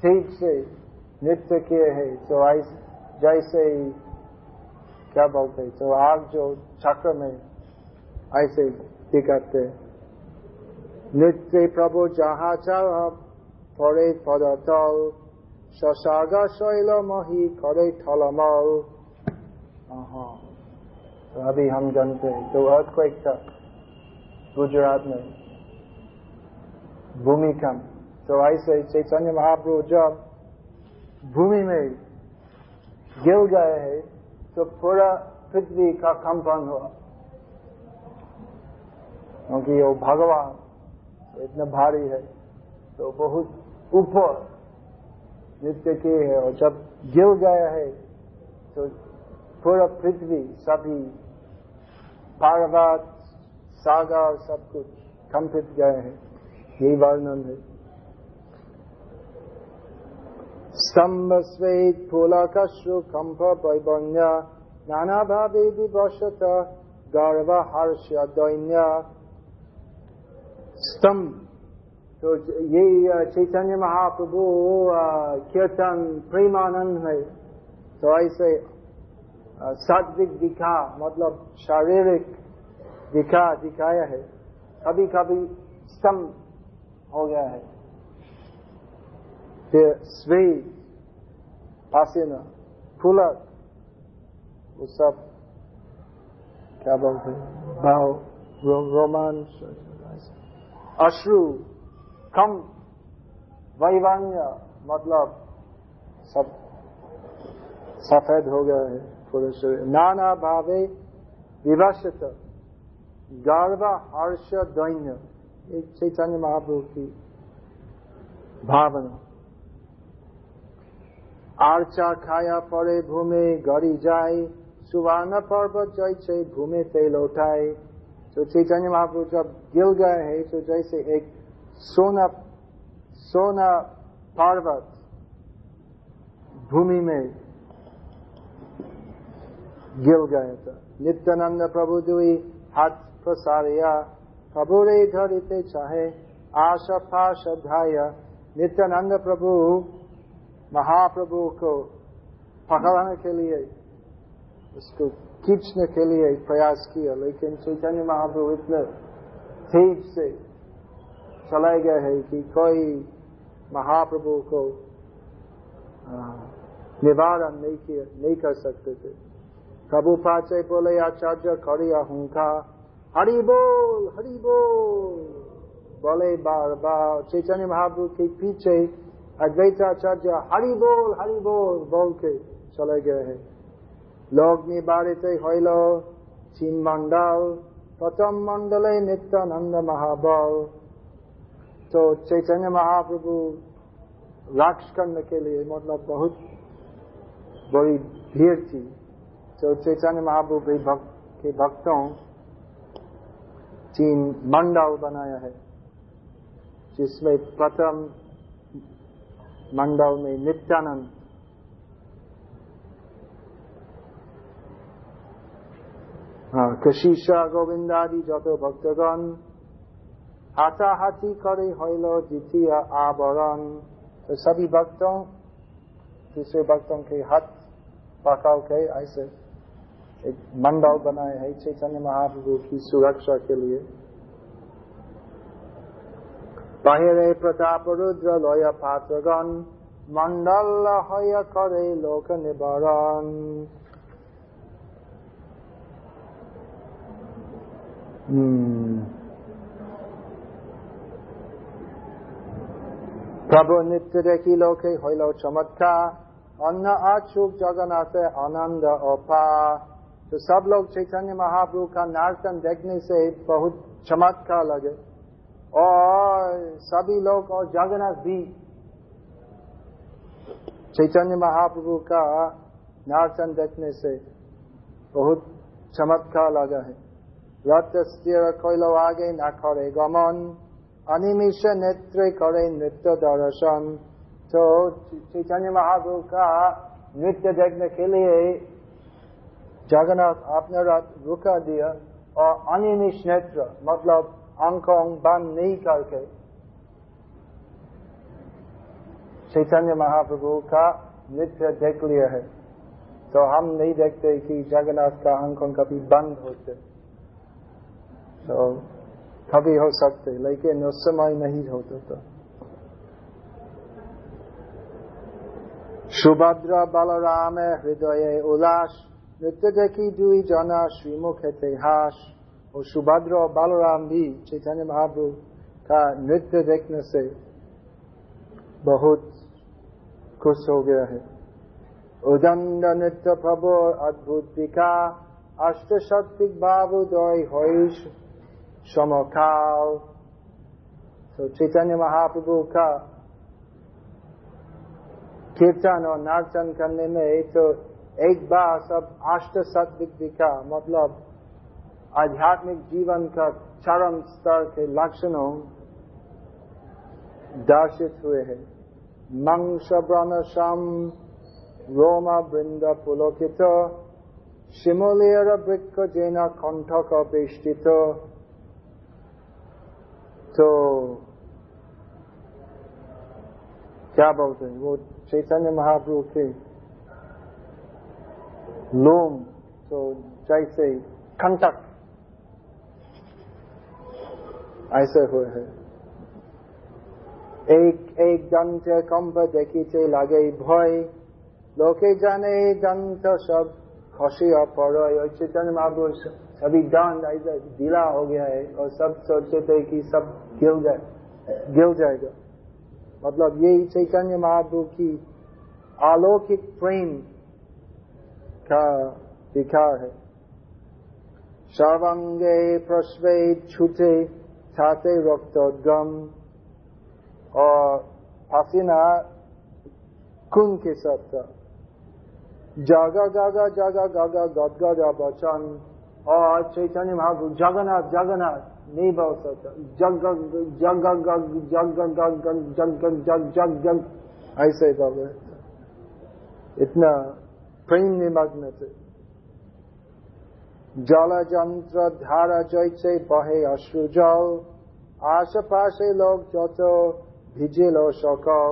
ठीक से नृत्य किए है तो जैसे क्या बोलते हैं तो आग, जो चक्र में ऐसे दिखाते नृत्य प्रभु जहाँ चाह परे पदतल शशागा शैल मही करे थलमल तो अभी हम जानते हैं तो अर्थक्वेक था, गुजरात में भूमिकंप तो ऐसे चैतन्य महाप्रभु जब भूमि में गिर गए है तो पूरा पृथ्वी का कंपन हुआ। क्योंकि वो भगवान इतना भारी है तो बहुत ऊपर नृत्य किए है, और जब गिर गया है तो पूरा पृथ्वी सभी पर्वत सागर सब कुछ कंपित गए हैं। यही वर्णन है। स्तंभ वैवन्य नाना भावे विवशत गर्व हर्ष दैन्य। स्तंभ तो ये चैतन्य महाप्रभु कीर्तन प्रेमानंद है। तो ऐसे सात्विक दिखा मतलब शारीरिक दिखा, दिखाया है। कभी कभी स्तम हो गया है। फिर स्वे पासीना फूलक वो सब क्या बोलते भाव रो, रोमांच अश्रु कम वैवान्य मतलब सब सफ़ेद हो गया है पूरे शरीर नाना भावे विवशित गर्व हर्ष दैन्य चैतन्य महाप्रभु की भावना आर्चा खाया पड़े भूमि, गड़ी जाए। सुवर्ण पर्वत जैसे भूमि तेल उठाए तो चैतन्य महाप्रभु जब गिर गए हैं तो जैसे एक सोना सोना पर्वत भूमि में गिर गए था। नित्यानंद प्रभु दुई हाथ प्रसारिया। प्रभु रे धरते चाहे, आशा अध्याय। नित्यानंद प्रभु महाप्रभु को पकड़ने के लिए, उसको खींचने के लिए प्रयास किया, लेकिन चैतन्य महाप्रभु इतने तेज से चलाए गए हैं कि कोई महाप्रभु को निवारण नहीं किया नहीं कर सकते थे। प्रभु पाचे बोले, आचार्य करिया हुंका, हरि बोल हरि बोल। बोले बार बार, चैतन्य महाप्रभु के पीछे अद्वैताचार्य हरि बोल हरि बोल बोल के चले गए हैं लोग निबारित हईल तीन मंडल प्रथम मंडल नित्यानंद महाबल तो चैतन्य महाप्रभु राक्ष करने के लिए मतलब बहुत बड़ी भीड़ थी। तो चैतन्य महाप्रभु भक्त, के भक्तों तीन मंडल बनाया है, जिसमें प्रथम मंडल में नित्यानंद हाँ কৃষিষা গোবিন্দাদি যত ভক্তগণ हाथाहाथी करे हईल द्वितीय आवरण तो सभी भक्तों दूसरे भक्तों के हाथ पकड़ के ऐसे एक मंडल बनाए है चैतन्य महाप्रभु की सुरक्षा के लिए বাহিরে প্রতাপ রুদ্র লয় পাত্রগণ মন্ডল হইয়া করে লোক নিবারণ প্রভু নিত্য দেখি লোকে হইল চমৎকার অন্য अछूक जगन्नाथ आनंद ओपा तो सब लोग चैतन्य महाप्रभु का नार्तन देखने से बहुत चमत्कार लगे और सभी लोग और जगन्नाथ भी। चैतन्य महाप्रभु का नाचन देखने से बहुत चमत्कार लगा है। स्थिर कोयलो आगे न करे गमन, अनिमिष नेत्र करे नृत्य दर्शन। तो चैतन्य महाप्रभु का नृत्य देखने के लिए जगन्नाथ अपने रथ रुका दिया और अनिमिष नेत्र मतलब आंखों बंद नहीं करके चैतन्य महाप्रभु का नृत्य देख लिया है तो हम नहीं देखते कि जगन्नाथ का आंखों कभी बंद होते तो कभी हो सकते लेकिन उस समय नहीं होते तो সুভদ্র বলরামে হৃদয়ে উল্লাস নৃত্য দেখি দুই জনা শ্রীমুখেতে হাস और सुभद्र और बालराम भी चैतन्य महाप्रभु का नृत्य देखने से बहुत खुश हो गया है उदंड नृत्य प्रभु अद्भुत दिखा अष्ट शक्ति बाबुदय होश समकाल तो चैतन्य महाप्रभु का कीर्तन और नाचन करने में तो एक बार सब अष्ट सत्विक दिखा मतलब आध्यात्मिक जीवन का चरम स्तर के लक्षणों दर्शित हुए हैं। मंश ब्रनशम रोम वृंद पुलोकित शिमोलियर वृक्ष जैन कंठक बेष्टित। तो क्या बोलते हैं? वो चैतन्य महाप्रभु के लोम तो जैसे कंटक ऐसे हुए है। एक एक दंत देखी चे लागे, भय, लोके जाने दंत सब खुशी और पड़ो। और चेतन सभी दंत ऐसा ढीला हो गया है और सब सोचते थे कि सब गिर जाए, गिर जाएगा। मतलब यही चैतन्य महाप्रु की अलौकिक प्रेम का विकार है। सर्वंगे प्रश्वे छूटे छाते रक्तोद्गम और पसीना खून के साथ था। जागा गागा जागा गागा गदगदा बचन। और चैतन्य महाप्रभु, जगन्नाथ जगन्नाथ, नहीं बोल सकता। जग जग जग जग जग जग जग जग जग ऐसे बोल रहे इतना प्रेम निमग्न थे। जल যন্ত্র ধারা জয়ছে বহে অশ্রু জল আশেপাশে লোক যত ভিজিল সকল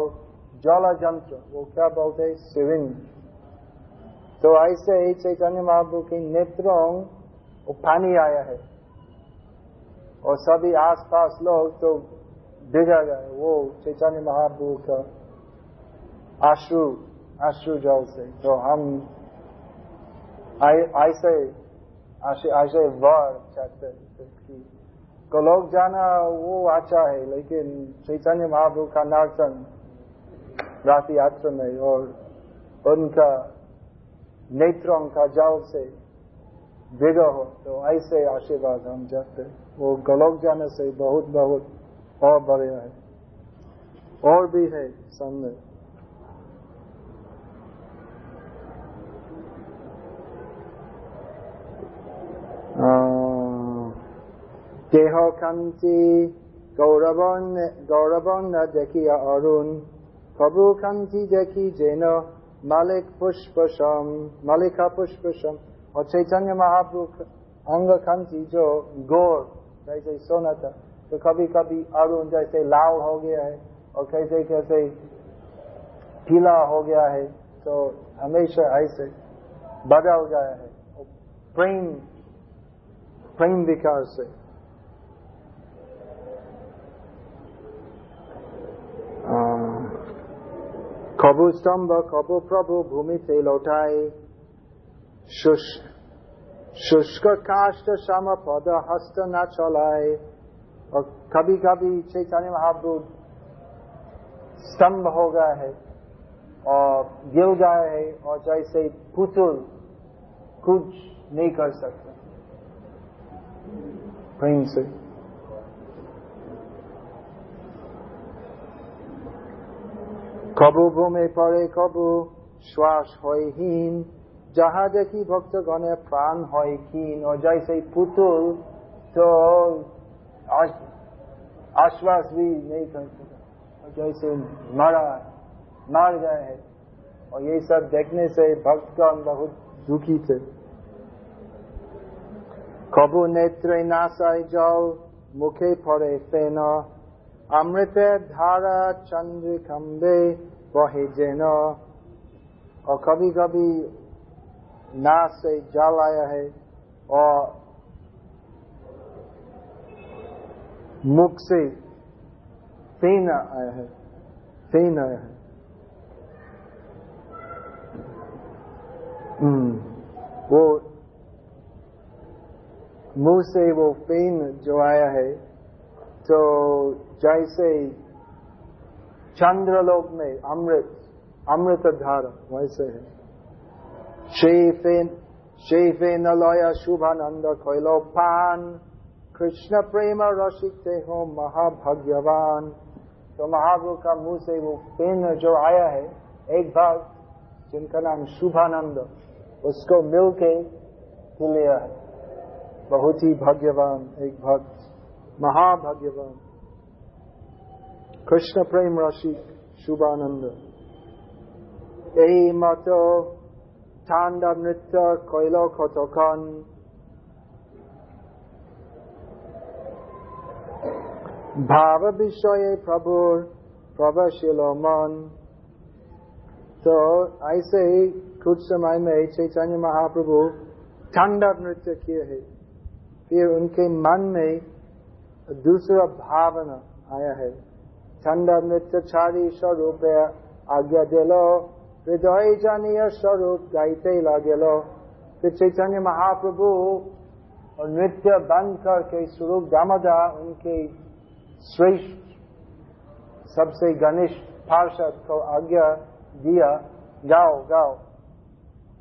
জল যন্ত্র वो क्या बोलते सिरिंज तो ऐसे ही चैतन्य महाप्रभु के नेत्रों वो पानी आया है और सभी आसपास लोग तो बिगड़ गए वो चैतन्य महाप्रभु का आश्रु आश्रु जल से तो हम ऐसे वर चाहते कि को लोग जाना वो अच्छा है, लेकिन चैतन्य महाप्रभु का नाचन राति आश्रम में और उनका नेत्रों का जल से भिगो हो तो ऐसे आशीर्वाद हम चाहते वो गलोक जाने से बहुत बहुत और बढ़िया है। और भी है सामने। দেহ কান্তি গৌরবন গৌরবন না দেখিয়া অরুণ প্রভু কান্তি দেখি যেন मालिक पुष्पशम मालिका पुष्पशम और चैतन्य महाप्रभु अंग कांति जो गोर जैसे सोना था तो कभी कभी अरुण जैसे लाल हो गया है और कैसे कैसे पीला हो गया है तो हमेशा ऐसे बदल गया है प्रेम प्रेम विकार से कबू स्तंभ, कबू प्रभु, भूमि से लौटाए। शुष्क काष्ट सम पद हस्त न चलाए। और कभी कभी चैतन्य महाप्रभु स्तंभ हो गया है और गिर गया है और जैसे पुतुल कुछ नहीं कर सकते। प्रेम से। কবু ভূমে পড়ে কবু শ্বাস হয় হীন যাহা দেখি ভক্তগণের প্রাণ হয় ক্ষীণ ও जैसे पुतुल तो आश्वास भी नहीं कर सका जैसे मरा मर गए हैं और ये सब देखने से भक्तगण बहुत दुखी थे কবু নেত্রে নাসায় জল মুখে পড়ে ফেন अमृतेर धारा चंद्र खम्बे बहे जेन। और कभी कभी नाक से जल आया है और मुख से फेन आया है फेन आया है। वो मुँह से वो फेन जो आया है तो जैसे चंद्रलोक में अमृत अमृत धारा, वैसे है। शेफे नलय शुभानंद खैलो पान कृष्ण प्रेम रसिकते हो महाभाग्यवान। तो महाप्रभु का मुँह से वो पेन जो आया है, एक भाग जिनका नाम शुभानंद, उसको मिलके लिया है। बहुत ही भाग्यवान एक भक्त। महाभाग्यवान कृष्ण प्रेम राशि शुभानंद এই মতো ঠান্ডা নৃত্য কইল কতক্ষণ ভাব বিষয়ে প্রভুর प्रभशील मन तो ऐसे ही कुछ समय में चैतन्य महाप्रभु ठंडा नृत्य किए है फिर उनके मन में दूसरा भावना आया है। छंद नृत्य छाड़ी स्वरूप आज्ञा दिलो हृदय जानिय स्वरूप गाइते लगेलो फिर चैतन्य महाप्रभु और नृत्य बंद करके स्वरूप दामोदा उनके श्रेष्ठ, सबसे घनिष्ठ पार्षद को आज्ञा दिया, गाओ गाओ।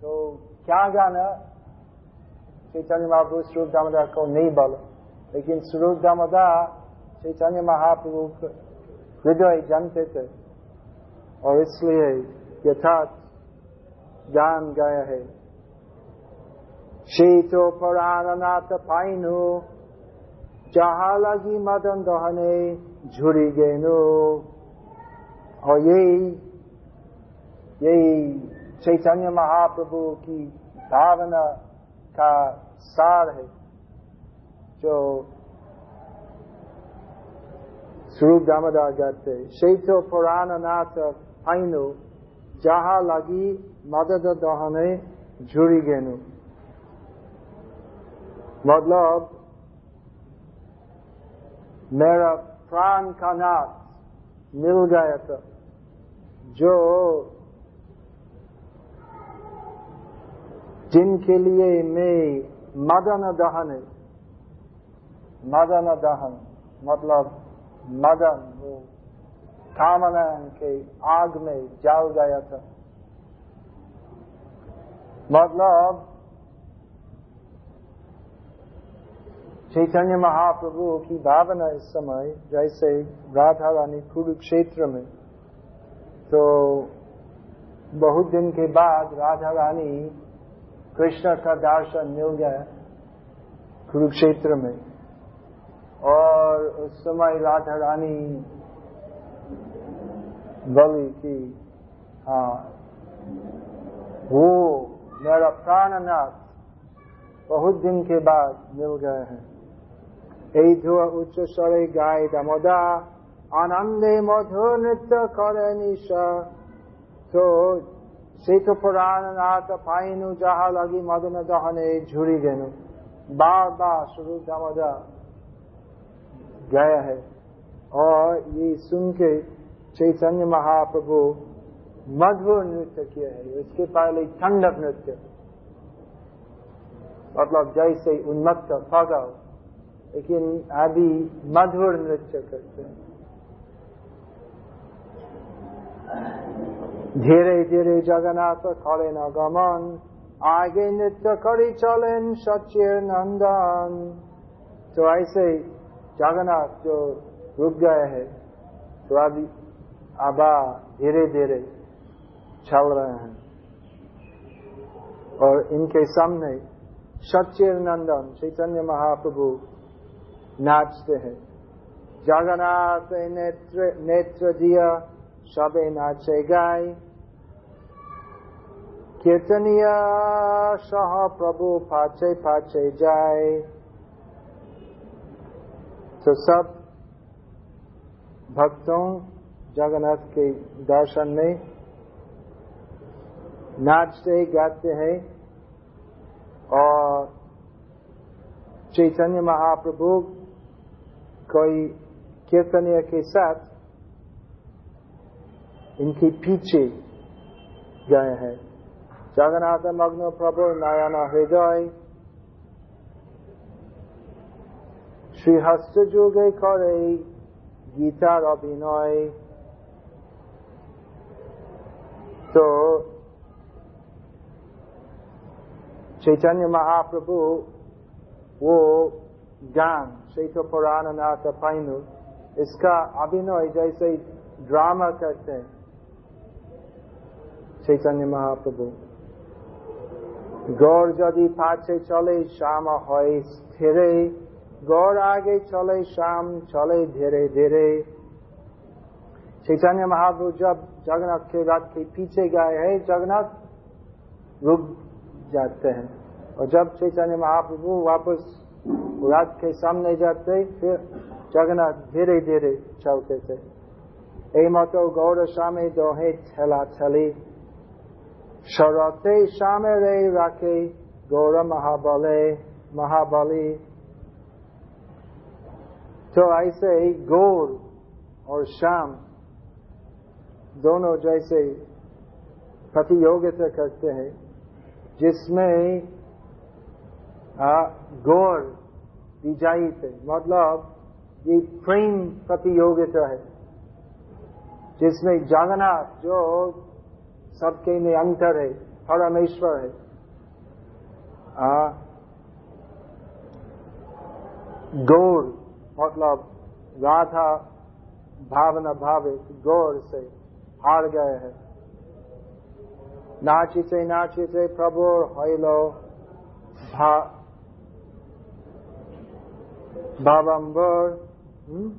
तो क्या गाना? चैतन्य महाप्रभु स्वरूप दामोदर को नहीं बोलो। लेकिन स्वरूप दामोदर, चैतन्य महाप्रभु हृदय जानते थे और इसलिए यथार्थ गान गाया है। शीतो पराननाथ पाइनु, जहा लगी मदन दहने झुरी गेनु। और यही यही चैतन्य महाप्रभु की भावना का सार है। जो स्वरूप दामोदर गाते शैतो पुराण नाथ पाइनु जहा लगी मदद दहने झुरी गेनु मतलब मेरा प्राण का नाथ मिल गया था जो जिनके लिए मैं मदन दहन मदन दहन मतलब मदन वो कामना के आग में जल गया था। मतलब चैतन्य महाप्रभु की भावना इस समय, जैसे राधा रानी कुरुक्षेत्र में तो बहुत दिन के बाद राधा रानी कृष्ण का दर्शन मिल गया कुरुक्षेत्र में। और उस समय राधा रानी बोली कि हाँ वो मेरा प्राणनाथ बहुत दिन के बाद मिल गए हैं এই ধোয়া উচ্চ স্বরে গায় দামোদা আনন্দে মধুর নৃত্য করে নিশা তো সেই তো পুরাণ নাথ পাইনু যাহা লাগি মদন দহনে ঝুরি গেনু बार बार शुरू दामोदा गया है। और ये सुन के चैतन्य महाप्रभु मधुर नृत्य किया है। उसके पहले ठंडक नृत्य। मतलब जैसे उन्मत्त भगाओ लेकिन अभी मधुर नृत्य करते हैं। धीरे धीरे जगन्नाथ खड़े न गमन, आगे नृत्य करी चलें सचिर नंदन तो ऐसे जगन्नाथ जो रुक गए हैं तो अभी आबा धीरे धीरे चल रहे हैं। और इनके सामने सचिर नंदन चैतन्य महाप्रभु नाचते हैं। जगन्नाथ नेत्र नेत्र दिया सबे नाचे गाय कीर्तनिया सह प्रभु पाचे पाचे जाए। तो सब भक्तों, जगन्नाथ के दर्शन में नाचते गाते हैं और चैतन्य महाप्रभु कोई कीर्तनीय के साथ इनके पीछे गए हैं। जगन्नाथ मग्न प्रभु, नारायण हृदय শ্রীহস্ত যুগে করে গীতার অভিনয় তো चैतन्य महाप्रभु वो गान शैत पुराण नाथ पाइनु इसका अभिनय जैसे ड्रामा करते हैं चैतन्य महाप्रभु গড় যদি পাছে চলে শ্যাম হয় স্থিরে গড় आगे चले शाम चले धीरे धीरे चैतन्य महाप्रभु जब जगन्नाथ के रथ के पीछे गए हैं जगन्नाथ रुक जाते हैं और जब चैतन्य महाप्रभु वापस रथ के सामने जाते फिर जगन्नाथ धीरे धीरे चलते थे এই মতো গৌর স্বামী দোহে ঠেলা ঠেলি শরতে সামেরে রাখে গৌর মহাবলে महाबली तो ऐसे ही गौर और श्याम दोनों जैसे प्रतियोगिता करते हैं जिसमें गौर विजयी थे मतलब ये प्रेम प्रतियोगिता है। जिसमें जगन्नाथ जो सबके में अंतर है परमेश्वर है। आ, गौर मतलब राधा भावना भावे गौर से हार गए हैं। नाचिते नाचिते प्रभुर हेलो भावर हम्म?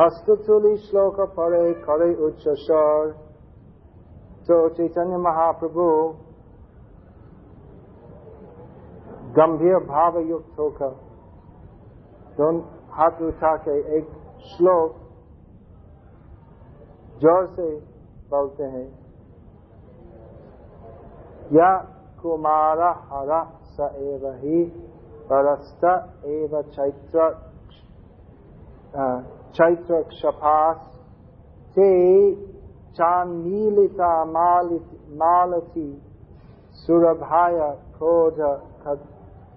हस्तचुली श्लोक परे करे उच्च स्वर। तो चैतन्य महाप्रभु गंभीर भाव युक्त होकर दोनों हाथ उठा के एक श्लोक ज़ोर से बोलते हैं या कुमार हर स एव ही परस्त एव चैत्र चैत्र क्षपास ते चान्मीलिता मालती सुरभाय क्रोध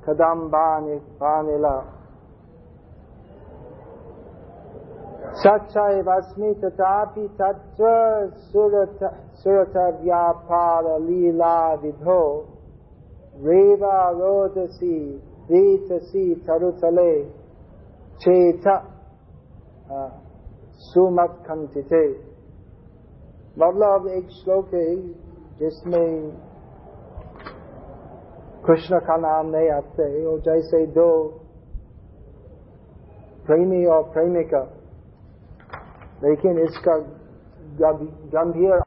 कदम्बानिला सच्चैवस्मि तथापि तत्र सुरतव्यापार लीला विधो रेवा रोदसी रीतसी तरुतले चेत सुमत खंडिते मतलब एक श्लोक है जिसमें कृष्ण का नाम नहीं आते और जैसे दो प्रेमी और प्रेमिका लेकिन इसका गंभीर